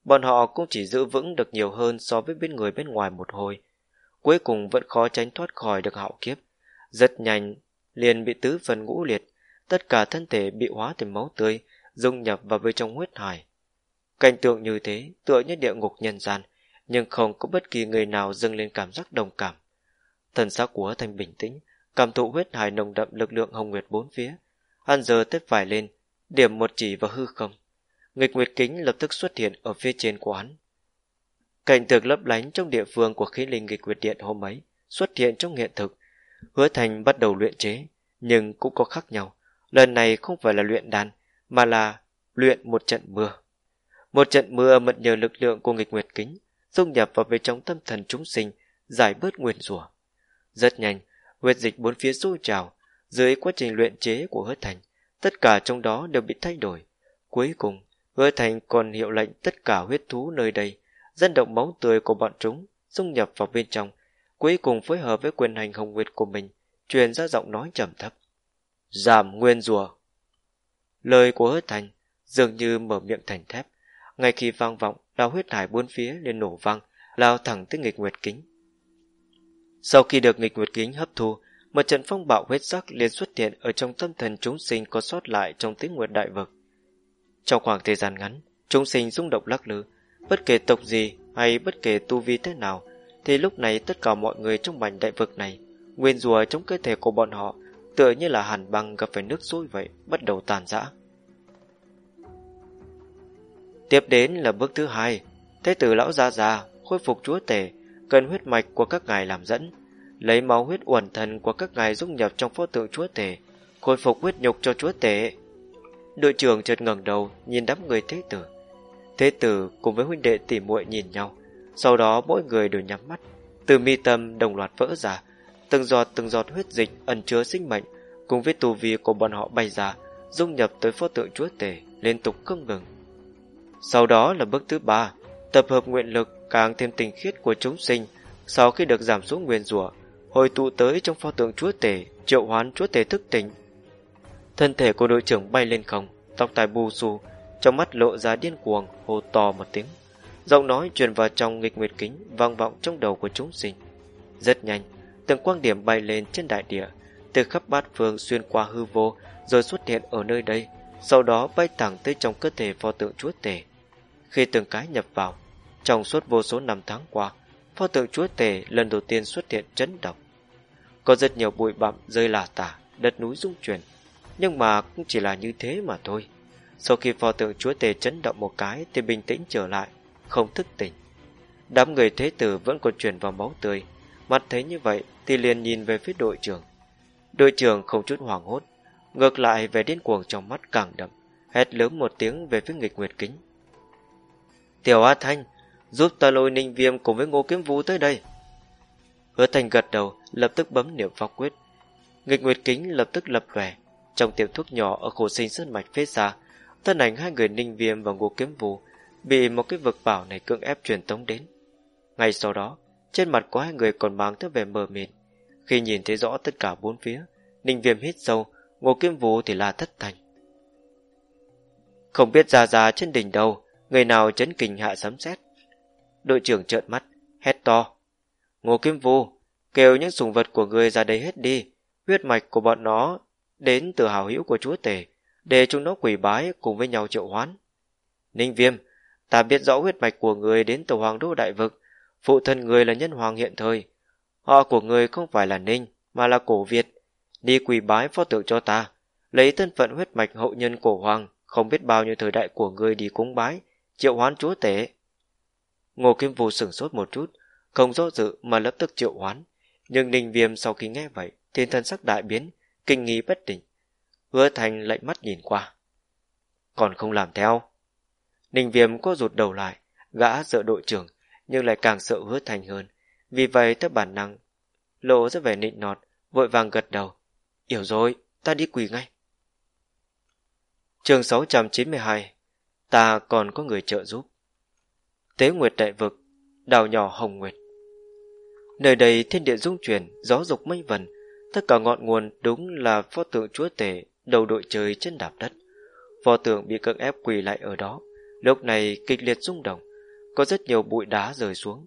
Bọn họ cũng chỉ giữ vững được nhiều hơn so với bên người bên ngoài một hồi. Cuối cùng vẫn khó tránh thoát khỏi được hạo kiếp. Rất nhanh, liền bị tứ phần ngũ liệt, tất cả thân thể bị hóa thành máu tươi, dung nhập vào bên trong huyết hải. Cảnh tượng như thế tựa như địa ngục nhân gian, nhưng không có bất kỳ người nào dâng lên cảm giác đồng cảm. Thần xác của Thanh bình tĩnh, cảm thụ huyết hải nồng đậm lực lượng hồng nguyệt bốn phía. Hắn giờ tép phải lên, điểm một chỉ vào hư không. Nghịch nguyệt kính lập tức xuất hiện ở phía trên của hắn. Cảnh tượng lấp lánh trong địa phương của khí linh nghịch nguyệt điện hôm ấy xuất hiện trong hiện thực. Hứa Thành bắt đầu luyện chế, nhưng cũng có khác nhau. Lần này không phải là luyện đàn, mà là luyện một trận mưa. Một trận mưa mượn nhờ lực lượng của nghịch nguyệt kính, dung nhập vào bên trong tâm thần chúng sinh, giải bớt nguyên rủa. Rất nhanh, huyết dịch bốn phía sôi trào, dưới quá trình luyện chế của hứa thành, tất cả trong đó đều bị thay đổi. Cuối cùng, hứa thành còn hiệu lệnh tất cả huyết thú nơi đây, dân động máu tươi của bọn chúng, dung nhập vào bên trong, cuối cùng phối hợp với quyền hành hồng nguyệt của mình, truyền ra giọng nói trầm thấp. Giảm nguyên rùa. Lời của hứa thành dường như mở miệng thành thép, ngay khi vang vọng, đào huyết hải bốn phía liền nổ vang, lao thẳng tới nghịch nguyệt kính. Sau khi được nghịch nguyệt kính hấp thu, một trận phong bạo huyết sắc liền xuất hiện ở trong tâm thần chúng sinh có sót lại trong tiếng nguyệt đại vực. Trong khoảng thời gian ngắn, chúng sinh rung động lắc lư, bất kể tộc gì hay bất kể tu vi thế nào, thì lúc này tất cả mọi người trong mảnh đại vực này, nguyên rùa trong cơ thể của bọn họ tựa như là hàn băng gặp phải nước sôi vậy, bắt đầu tàn rã. Tiếp đến là bước thứ hai, Thế tử lão gia già khôi phục chúa tể, cần huyết mạch của các ngài làm dẫn, lấy máu huyết uẩn thần của các ngài dung nhập trong pho tượng chúa tể, khôi phục huyết nhục cho chúa tể. Đội trưởng chợt ngẩng đầu nhìn đám người thế tử. Thế tử cùng với huynh đệ tỉ muội nhìn nhau, sau đó mỗi người đều nhắm mắt, từ mi tâm đồng loạt vỡ ra, từng giọt từng giọt huyết dịch ẩn chứa sinh mệnh cùng với tù vi của bọn họ bay ra, dung nhập tới pho tượng chúa tể liên tục không ngừng. Sau đó là bước thứ ba, tập hợp nguyện lực càng thêm tình khiết của chúng sinh sau khi được giảm xuống nguyên rủa hồi tụ tới trong pho tượng chúa tể triệu hoán chúa tể thức tỉnh. Thân thể của đội trưởng bay lên không tóc tai bù xù trong mắt lộ ra điên cuồng hô to một tiếng. Giọng nói truyền vào trong nghịch nguyệt kính vang vọng trong đầu của chúng sinh. Rất nhanh từng quang điểm bay lên trên đại địa từ khắp bát phương xuyên qua hư vô rồi xuất hiện ở nơi đây sau đó bay thẳng tới trong cơ thể pho tượng chúa tể. Khi từng cái nhập vào trong suốt vô số năm tháng qua, pho tượng chúa tể lần đầu tiên xuất hiện chấn động. Có rất nhiều bụi bặm rơi lả tả, đất núi rung chuyển, nhưng mà cũng chỉ là như thế mà thôi. Sau khi pho tượng chúa tể chấn động một cái thì bình tĩnh trở lại, không thức tỉnh. Đám người thế tử vẫn còn chuyển vào máu tươi, mắt thấy như vậy thì liền nhìn về phía đội trưởng. Đội trưởng không chút hoảng hốt, ngược lại về điên cuồng trong mắt càng đậm, hét lớn một tiếng về phía nghịch nguyệt kính. Tiểu A Thanh, giúp ta lôi ninh viêm cùng với ngô kiếm vũ tới đây. Hứa thành gật đầu, lập tức bấm niệm pháp quyết. Nghịch nguyệt kính lập tức lập lòe, trong tiệm thuốc nhỏ ở khổ sinh sơn mạch phía xa, thân ảnh hai người ninh viêm và ngô kiếm vũ bị một cái vực bảo này cưỡng ép truyền tống đến. Ngay sau đó, trên mặt của hai người còn mang tới vẻ mờ mịt. Khi nhìn thấy rõ tất cả bốn phía, ninh viêm hít sâu, ngô kiếm vũ thì là thất thành. Không biết ra ra trên đỉnh đâu, người nào chấn kinh hạ sấm sét. Đội trưởng trợn mắt, hét to. Ngô Kim Vu, kêu những sùng vật của người ra đây hết đi. Huyết mạch của bọn nó đến từ hào hữu của chúa tể, để chúng nó quỷ bái cùng với nhau triệu hoán. Ninh Viêm, ta biết rõ huyết mạch của người đến từ hoàng đô đại vực, phụ thân người là nhân hoàng hiện thời. Họ của người không phải là Ninh, mà là cổ Việt. Đi quỷ bái pho tượng cho ta, lấy thân phận huyết mạch hậu nhân cổ hoàng, không biết bao nhiêu thời đại của người đi cúng bái, triệu hoán chúa tể. Ngô Kim Vũ sửng sốt một chút, không do dự mà lập tức triệu hoán. Nhưng Ninh Viêm sau khi nghe vậy, thiên thân sắc đại biến, kinh nghi bất định. Hứa Thành lạnh mắt nhìn qua. Còn không làm theo. Ninh Viêm có rụt đầu lại, gã sợ đội trưởng, nhưng lại càng sợ hứa Thành hơn. Vì vậy theo bản năng, lộ ra vẻ nịnh nọt, vội vàng gật đầu. Hiểu rồi, ta đi quỳ ngay. Trường 692 Ta còn có người trợ giúp. Tế Nguyệt Đại Vực, đào nhỏ Hồng Nguyệt. Nơi đây thiên địa dung chuyển, gió dục mây vần, tất cả ngọn nguồn đúng là pho tượng chúa tể, đầu đội trời chân đạp đất. Pho tượng bị cưỡng ép quỳ lại ở đó, lúc này kịch liệt rung động, có rất nhiều bụi đá rơi xuống.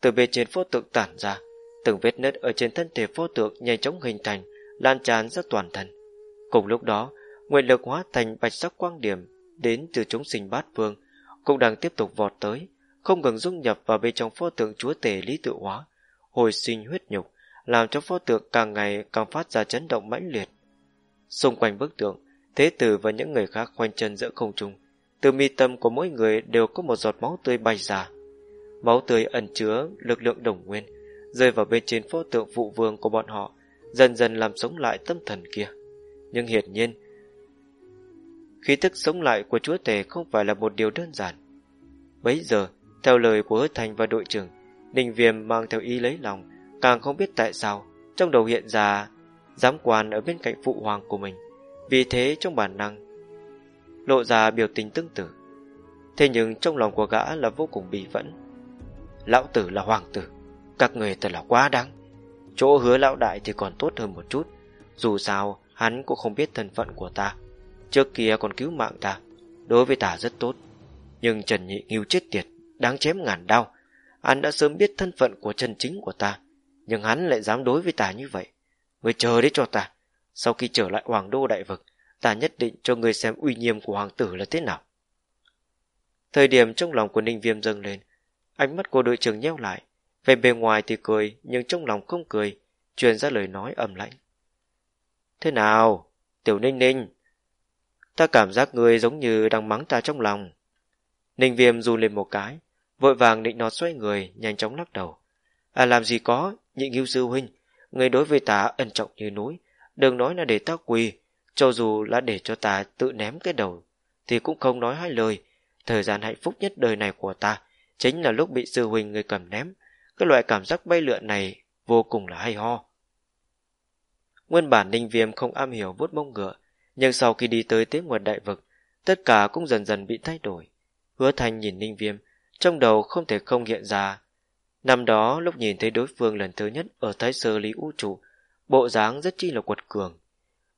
Từ bên trên pho tượng tản ra, từng vết nứt ở trên thân thể pho tượng nhanh chóng hình thành, lan tràn ra toàn thân. Cùng lúc đó, nguyện lực hóa thành bạch sắc quang điểm đến từ chúng sinh bát vương cũng đang tiếp tục vọt tới, không ngừng dung nhập vào bên trong pho tượng chúa tể lý tự hóa, hồi sinh huyết nhục, làm cho pho tượng càng ngày càng phát ra chấn động mãnh liệt. Xung quanh bức tượng, thế tử và những người khác khoanh chân giữa không trung, từ mi tâm của mỗi người đều có một giọt máu tươi bay ra. Máu tươi ẩn chứa lực lượng đồng nguyên, rơi vào bên trên pho tượng phụ vương của bọn họ, dần dần làm sống lại tâm thần kia. Nhưng hiển nhiên, khí thức sống lại của chúa tể không phải là một điều đơn giản. Bấy giờ, theo lời của hứa thành và đội trưởng, Ninh Viêm mang theo ý lấy lòng, càng không biết tại sao, trong đầu hiện ra giám quan ở bên cạnh phụ hoàng của mình. Vì thế trong bản năng, lộ ra biểu tình tương tự. Thế nhưng trong lòng của gã là vô cùng bị phẫn. Lão tử là hoàng tử, các người thật là quá đáng. Chỗ hứa lão đại thì còn tốt hơn một chút, dù sao hắn cũng không biết thân phận của ta. Trước kia còn cứu mạng ta Đối với ta rất tốt Nhưng Trần Nhị Nghiêu chết tiệt Đáng chém ngàn đau Hắn đã sớm biết thân phận của chân chính của ta Nhưng hắn lại dám đối với ta như vậy. Người chờ đấy cho ta. Sau khi trở lại Hoàng Đô Đại Vực Ta nhất định cho người xem uy nghiêm của Hoàng tử là thế nào. Thời điểm trong lòng của Ninh Viêm dâng lên Ánh mắt của đội trưởng nheo lại Về bề ngoài thì cười Nhưng trong lòng không cười Truyền ra lời nói ẩm lạnh. Thế nào Tiểu Ninh Ninh? Ta cảm giác người giống như đang mắng ta trong lòng. Ninh viêm run lên một cái, vội vàng định nó xoay người, nhanh chóng lắc đầu. À làm gì có, nhị ngưu sư huynh, người đối với ta ân trọng như núi, đừng nói là để ta quỳ, cho dù là để cho ta tự ném cái đầu, thì cũng không nói hai lời. Thời gian hạnh phúc nhất đời này của ta, chính là lúc bị sư huynh người cầm ném. Cái loại cảm giác bay lượn này vô cùng là hay ho. Nguyên bản ninh viêm không am hiểu vuốt mông ngựa, nhưng sau khi đi tới tế nguyệt đại vực, tất cả cũng dần dần bị thay đổi. Hứa thành nhìn Ninh Viêm, trong đầu không thể không hiện ra. Năm đó lúc nhìn thấy đối phương lần thứ nhất ở Thái Sơ Lý vũ Trụ, bộ dáng rất chi là quật cường.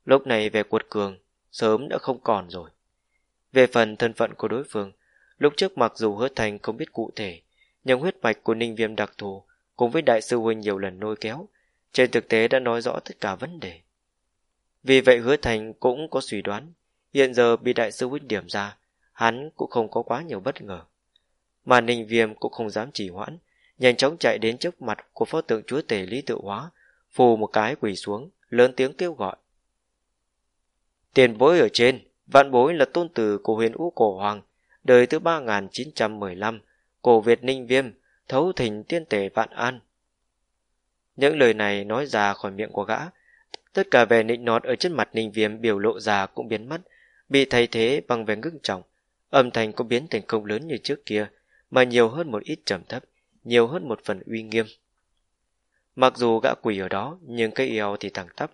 Lúc này về quật cường, sớm đã không còn rồi. Về phần thân phận của đối phương, lúc trước mặc dù hứa thành không biết cụ thể, nhưng huyết mạch của Ninh Viêm đặc thù cùng với đại sư huynh nhiều lần nôi kéo, trên thực tế đã nói rõ tất cả vấn đề. Vì vậy hứa thành cũng có suy đoán, hiện giờ bị đại sư huynh điểm ra, hắn cũng không có quá nhiều bất ngờ. Mà ninh viêm cũng không dám chỉ hoãn, nhanh chóng chạy đến trước mặt của phó tượng chúa tể lý tự hóa, phù một cái quỳ xuống, lớn tiếng kêu gọi. Tiền bối ở trên, vạn bối là tôn tử của huyền ú cổ hoàng, đời thứ 3915, cổ Việt Ninh Viêm, thấu thình tiên tể vạn an. Những lời này nói ra khỏi miệng của gã, Tất cả vẻ nịnh nọt ở trên mặt ninh viêm biểu lộ già cũng biến mất, bị thay thế bằng vẻ ngưng trọng, âm thanh có biến thành không lớn như trước kia, mà nhiều hơn một ít trầm thấp, nhiều hơn một phần uy nghiêm. Mặc dù gã quỷ ở đó, nhưng cái eo thì thẳng tắp,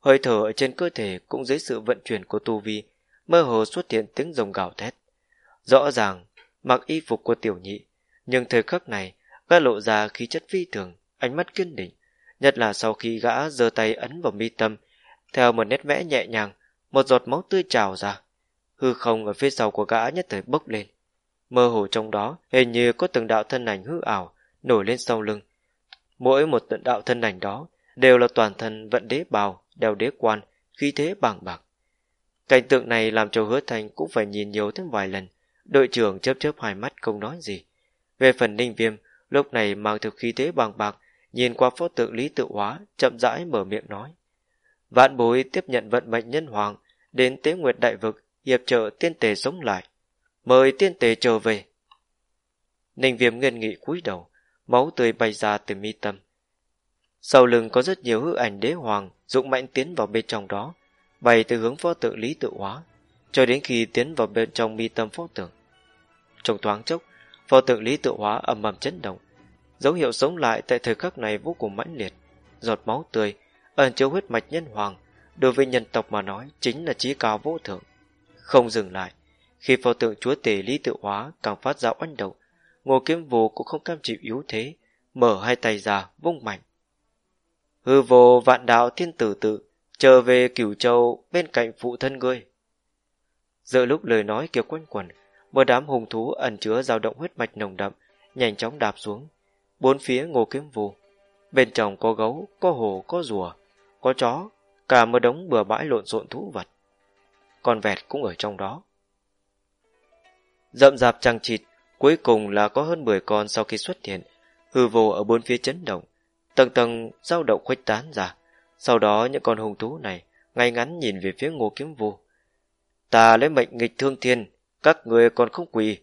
hơi thở ở trên cơ thể cũng dưới sự vận chuyển của tu vi, mơ hồ xuất hiện tiếng rồng gào thét. Rõ ràng, mặc y phục của tiểu nhị, nhưng thời khắc này, gã lộ ra khí chất phi thường, ánh mắt kiên định, nhất là sau khi gã giơ tay ấn vào mi tâm, theo một nét vẽ nhẹ nhàng, một giọt máu tươi trào ra. Hư không ở phía sau của gã nhất thời bốc lên. Mơ hồ trong đó, hình như có từng đạo thân ảnh hư ảo, nổi lên sau lưng. Mỗi một tận đạo thân ảnh đó, đều là toàn thân vận đế bào, đeo đế quan, khí thế bàng bạc. Cảnh tượng này làm cho hứa thành cũng phải nhìn nhiều thêm vài lần. Đội trưởng chớp chớp hai mắt không nói gì. Về phần ninh viêm, lúc này mang thực khí thế bàng bạc, nhìn qua pho tượng lý tự hóa, chậm rãi mở miệng nói. Vạn bối tiếp nhận vận mệnh nhân hoàng, đến tế nguyệt đại vực, hiệp trợ tiên tề sống lại. Mời tiên tề trở về. Ninh viêm nghiên nghị cúi đầu, máu tươi bay ra từ mi tâm. Sau lưng có rất nhiều hư ảnh đế hoàng, dũng mạnh tiến vào bên trong đó, bay từ hướng pho tượng lý tự hóa, cho đến khi tiến vào bên trong mi tâm pho tượng. Trong thoáng chốc, pho tượng lý tự hóa ầm ầm chấn động, dấu hiệu sống lại tại thời khắc này vô cùng mãnh liệt, giọt máu tươi, ẩn chứa huyết mạch nhân hoàng, đối với nhân tộc mà nói chính là trí cao vô thượng. Không dừng lại, khi pho tượng chúa tể lý tự hóa càng phát ra oanh động, ngô kiếm vô cũng không cam chịu yếu thế, mở hai tay ra, vung mạnh. Hư vô vạn đạo thiên tử tự, trở về cửu châu bên cạnh phụ thân ngươi. Giờ lúc lời nói kia quanh quẩn, một đám hùng thú ẩn chứa dao động huyết mạch nồng đậm, nhanh chóng đạp xuống. Bốn phía ngô kiếm vô. Bên trong có gấu, có hổ, có rùa, có chó, cả một đống bừa bãi lộn xộn thú vật. Con vẹt cũng ở trong đó. Rậm rạp chằng chịt, cuối cùng là có hơn 10 con sau khi xuất hiện, hư vô ở bốn phía chấn động, tầng tầng dao động khuếch tán ra. Sau đó những con hung thú này ngay ngắn nhìn về phía ngô kiếm Vu. Ta lấy mệnh nghịch thương thiên, các người còn không quỳ.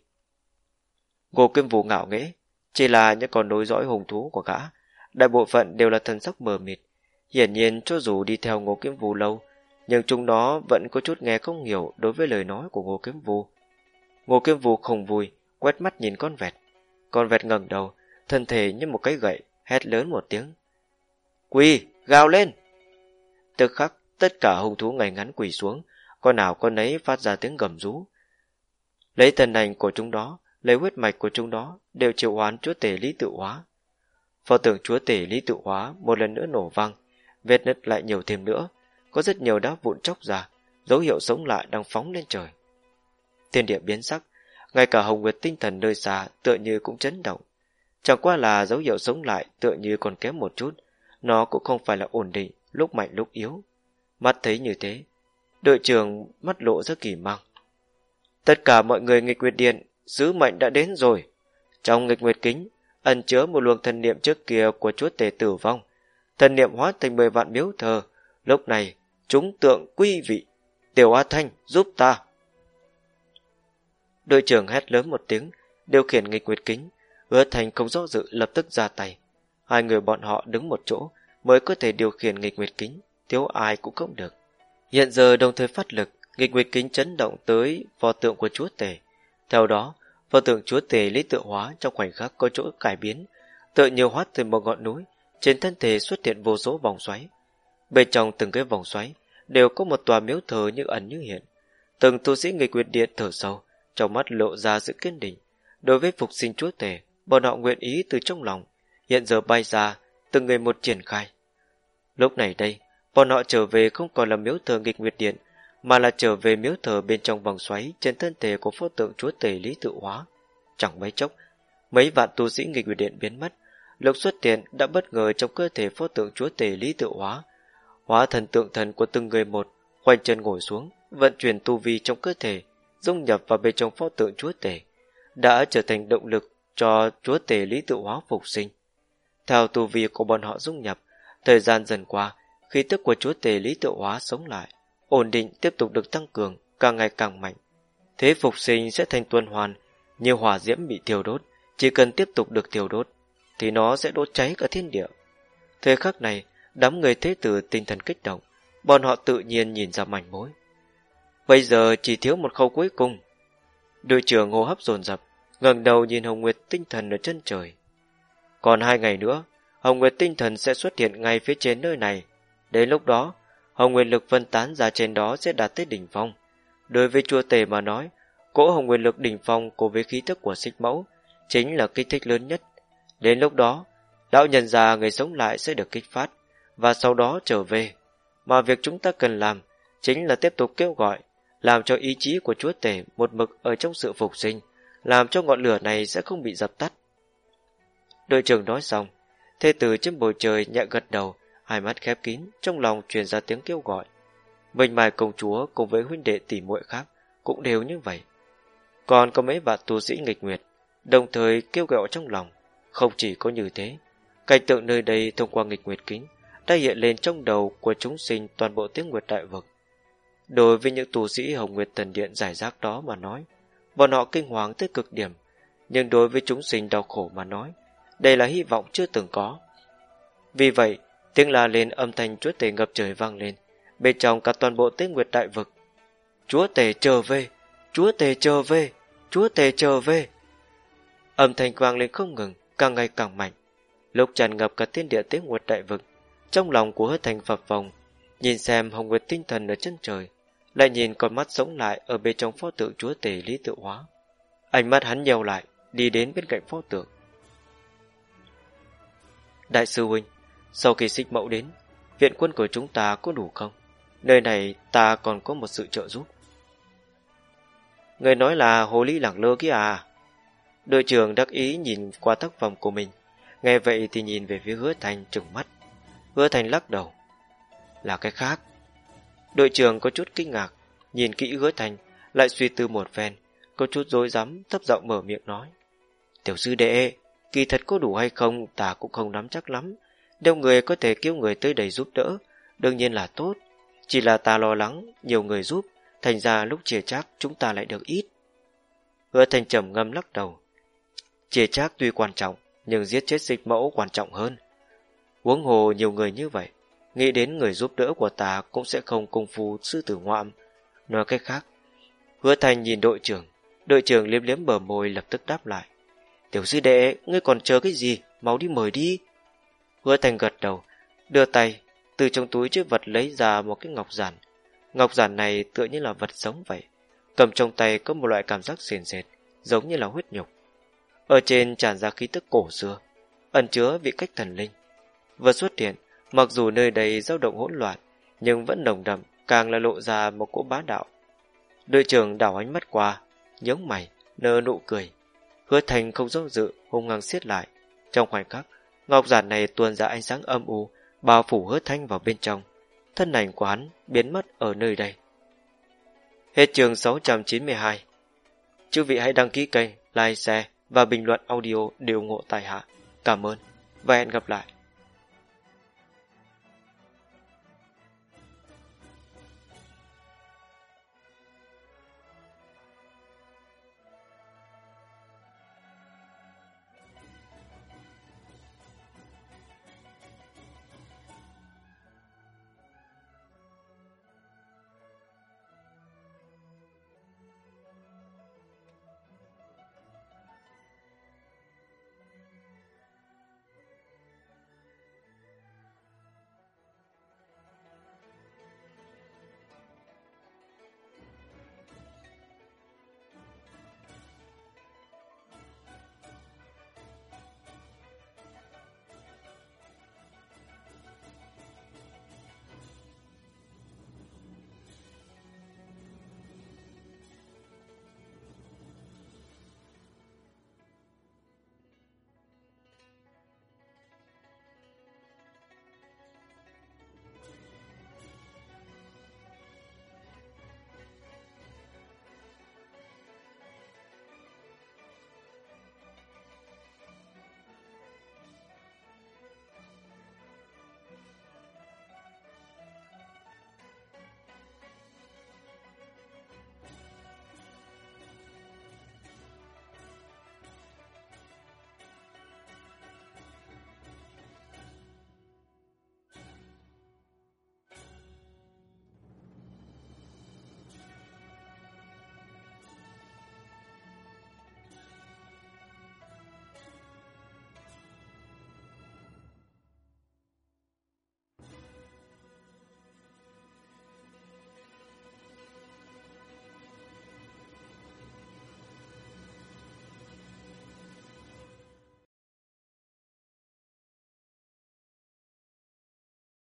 Ngô kiếm Vu ngạo nghễ, chỉ là những con nối dõi hùng thú của gã, đại bộ phận đều là thần sắc mờ mịt. Hiển nhiên cho dù đi theo ngô kiếm Vu lâu, nhưng chúng nó vẫn có chút nghe không hiểu đối với lời nói của ngô kiếm Vu. Ngô kiếm Vũ không vui, quét mắt nhìn con vẹt. Con vẹt ngẩng đầu, thân thể như một cái gậy, hét lớn một tiếng. Quỳ, gào lên! Tức khắc, tất cả hung thú ngày ngắn quỳ xuống, con nào con nấy phát ra tiếng gầm rú. Lấy thần hành của chúng đó, lấy huyết mạch của chúng đó, đều chịu oán chúa tể lý tự hóa. Pho tượng chúa tể lý tự hóa một lần nữa nổ vang, vết nứt lại nhiều thêm nữa, có rất nhiều đá vụn chóc ra, dấu hiệu sống lại đang phóng lên trời. Thiên địa biến sắc, ngay cả hồng nguyệt tinh thần nơi xa tựa như cũng chấn động. Chẳng qua là dấu hiệu sống lại tựa như còn kém một chút, nó cũng không phải là ổn định, lúc mạnh lúc yếu. Mắt thấy như thế, đội trưởng mắt lộ rất kỳ mang. Tất cả mọi người nghịch nguyệt điện, sứ mệnh đã đến rồi. Trong nghịch nguyệt kính, ẩn chứa một luồng thần niệm trước kia của chúa tể tử vong. Thần niệm hóa thành mười vạn miếu thờ. Lúc này, chúng tượng quy vị. Tiểu A Thanh, giúp ta. Đội trưởng hét lớn một tiếng, điều khiển nghịch nguyệt kính. Hứa Thành không do dự lập tức ra tay. Hai người bọn họ đứng một chỗ mới có thể điều khiển nghịch nguyệt kính, thiếu ai cũng không được. Hiện giờ đồng thời phát lực, nghịch nguyệt kính chấn động tới pho tượng của chúa tể. Theo đó, pho tượng chúa tể lý tự hóa trong khoảnh khắc có chỗ cải biến, tựa nhiều hóa từ một ngọn núi, trên thân thể xuất hiện vô số vòng xoáy. Bên trong từng cái vòng xoáy đều có một tòa miếu thờ như ẩn như hiện. Từng tu sĩ nghịch nguyệt điện thở sâu, trong mắt lộ ra sự kiên định. Đối với phục sinh chúa tể, bọn họ nguyện ý từ trong lòng, hiện giờ bay ra, từng người một triển khai. Lúc này đây, bọn họ trở về không còn là miếu thờ nghịch nguyệt điện, mà là trở về miếu thờ bên trong vòng xoáy trên thân thể của pho tượng chúa tể lý tự hóa. Chẳng mấy chốc, mấy vạn tu sĩ nghịch nguyệt điện biến mất, lục xuất tiền đã bất ngờ trong cơ thể pho tượng chúa tể lý tự hóa. Hóa thần tượng thần của từng người một, khoanh chân ngồi xuống, vận chuyển tu vi trong cơ thể, dung nhập vào bên trong pho tượng chúa tể, đã trở thành động lực cho chúa tể lý tự hóa phục sinh. Theo tu vi của bọn họ dung nhập, thời gian dần qua, khí tức của chúa tể lý tự hóa sống lại, ổn định tiếp tục được tăng cường, càng ngày càng mạnh. Thế phục sinh sẽ thành tuần hoàn, như hỏa diễm bị thiêu đốt, chỉ cần tiếp tục được thiêu đốt, thì nó sẽ đốt cháy cả thiên địa. Thời khắc này, đám người thế tử tinh thần kích động, bọn họ tự nhiên nhìn ra mảnh mối. Bây giờ chỉ thiếu một khâu cuối cùng. Đội trưởng hô hấp dồn dập, ngẩng đầu nhìn Hồng Nguyệt tinh thần ở chân trời. Còn hai ngày nữa, Hồng Nguyệt tinh thần sẽ xuất hiện ngay phía trên nơi này. Đến lúc đó, Hồng Nguyệt lực phân tán ra trên đó sẽ đạt tới đỉnh phong. Đối với chua tề mà nói, cỗ Hồng Nguyệt lực đỉnh phong cùng với khí thức của xích mẫu chính là kích thích lớn nhất. Đến lúc đó, lão nhân già người sống lại sẽ được kích phát, và sau đó trở về. Mà việc chúng ta cần làm chính là tiếp tục kêu gọi, làm cho ý chí của chúa tể một mực ở trong sự phục sinh, làm cho ngọn lửa này sẽ không bị dập tắt. Đội trưởng nói xong, thê tử trên bầu trời nhẹ gật đầu, hai mắt khép kín, trong lòng truyền ra tiếng kêu gọi. Mình mài công chúa cùng với huynh đệ tỷ muội khác cũng đều như vậy. Còn có mấy bạn tu sĩ nghịch nguyệt, đồng thời kêu gọi trong lòng. Không chỉ có như thế, cảnh tượng nơi đây thông qua nghịch nguyệt kính đã hiện lên trong đầu của chúng sinh toàn bộ tiếng nguyệt đại vực. Đối với những tù sĩ Hồng Nguyệt Thần Điện giải rác đó mà nói, bọn họ kinh hoàng tới cực điểm, nhưng đối với chúng sinh đau khổ mà nói, đây là hy vọng chưa từng có. Vì vậy, tiếng la lên âm thanh chúa tể ngập trời vang lên, bên trong cả toàn bộ tế nguyệt đại vực. Chúa tể trở về, chúa tể trở về, chúa tể trở về. Âm thanh vang lên không ngừng, càng ngày càng mạnh. Lúc tràn ngập cả thiên địa tế nguyệt đại vực, trong lòng của hứa thành phập vòng, nhìn xem hồng nguyệt tinh thần ở chân trời, lại nhìn con mắt sống lại ở bên trong pho tượng chúa tể lý tự hóa. Ánh mắt hắn nhèo lại, đi đến bên cạnh pho tượng. Đại sư huynh, sau khi xích mẫu đến, viện quân của chúng ta có đủ không? Nơi này ta còn có một sự trợ giúp. Người nói là hồ ly lẳng lơ kia à? Đội trưởng đắc ý nhìn qua tác phẩm của mình. Nghe vậy thì nhìn về phía hứa thành trừng mắt. Hứa thành lắc đầu. Là cái khác. Đội trưởng có chút kinh ngạc, nhìn kỹ hứa thành, lại suy tư một phen, có chút dối rắm thấp giọng mở miệng nói. Tiểu sư đệ, kỳ thật có đủ hay không ta cũng không nắm chắc lắm. Nếu người có thể kêu người tới đây giúp đỡ, đương nhiên là tốt. Chỉ là ta lo lắng, nhiều người giúp, thành ra lúc chia chác chúng ta lại được ít. Hứa thành trầm ngâm lắc đầu. Chia chác tuy quan trọng, nhưng giết chết dịch mẫu quan trọng hơn. Huống hồ nhiều người như vậy, nghĩ đến người giúp đỡ của ta cũng sẽ không công phu sư tử ngoạm. Nói cách khác, hứa thành nhìn đội trưởng, đội trưởng liếm liếm bờ môi lập tức đáp lại. Tiểu sư đệ, ngươi còn chờ cái gì, máu đi mời đi. Hứa thành gật đầu, đưa tay, từ trong túi chứa vật lấy ra một cái ngọc giản. Ngọc giản này tựa như là vật sống vậy. Cầm trong tay có một loại cảm giác sền sệt, giống như là huyết nhục. Ở trên tràn ra khí tức cổ xưa, ẩn chứa vị cách thần linh. Vừa xuất hiện, mặc dù nơi đây dao động hỗn loạn, nhưng vẫn nồng đậm, càng là lộ ra một cỗ bá đạo. Đội trưởng đảo ánh mắt qua, nhướng mày, nở nụ cười. Hứa thành không do dự, hung ngang xiết lại. Trong khoảnh khắc, ngọc giản này tuôn ra ánh sáng âm u, bao phủ hứa thanh vào bên trong. Thân ảnh của hắn biến mất ở nơi đây. Hết trường 692 Chư vị hãy đăng ký kênh, like, share và bình luận audio để ủng hộ tài hạ. Cảm ơn và hẹn gặp lại.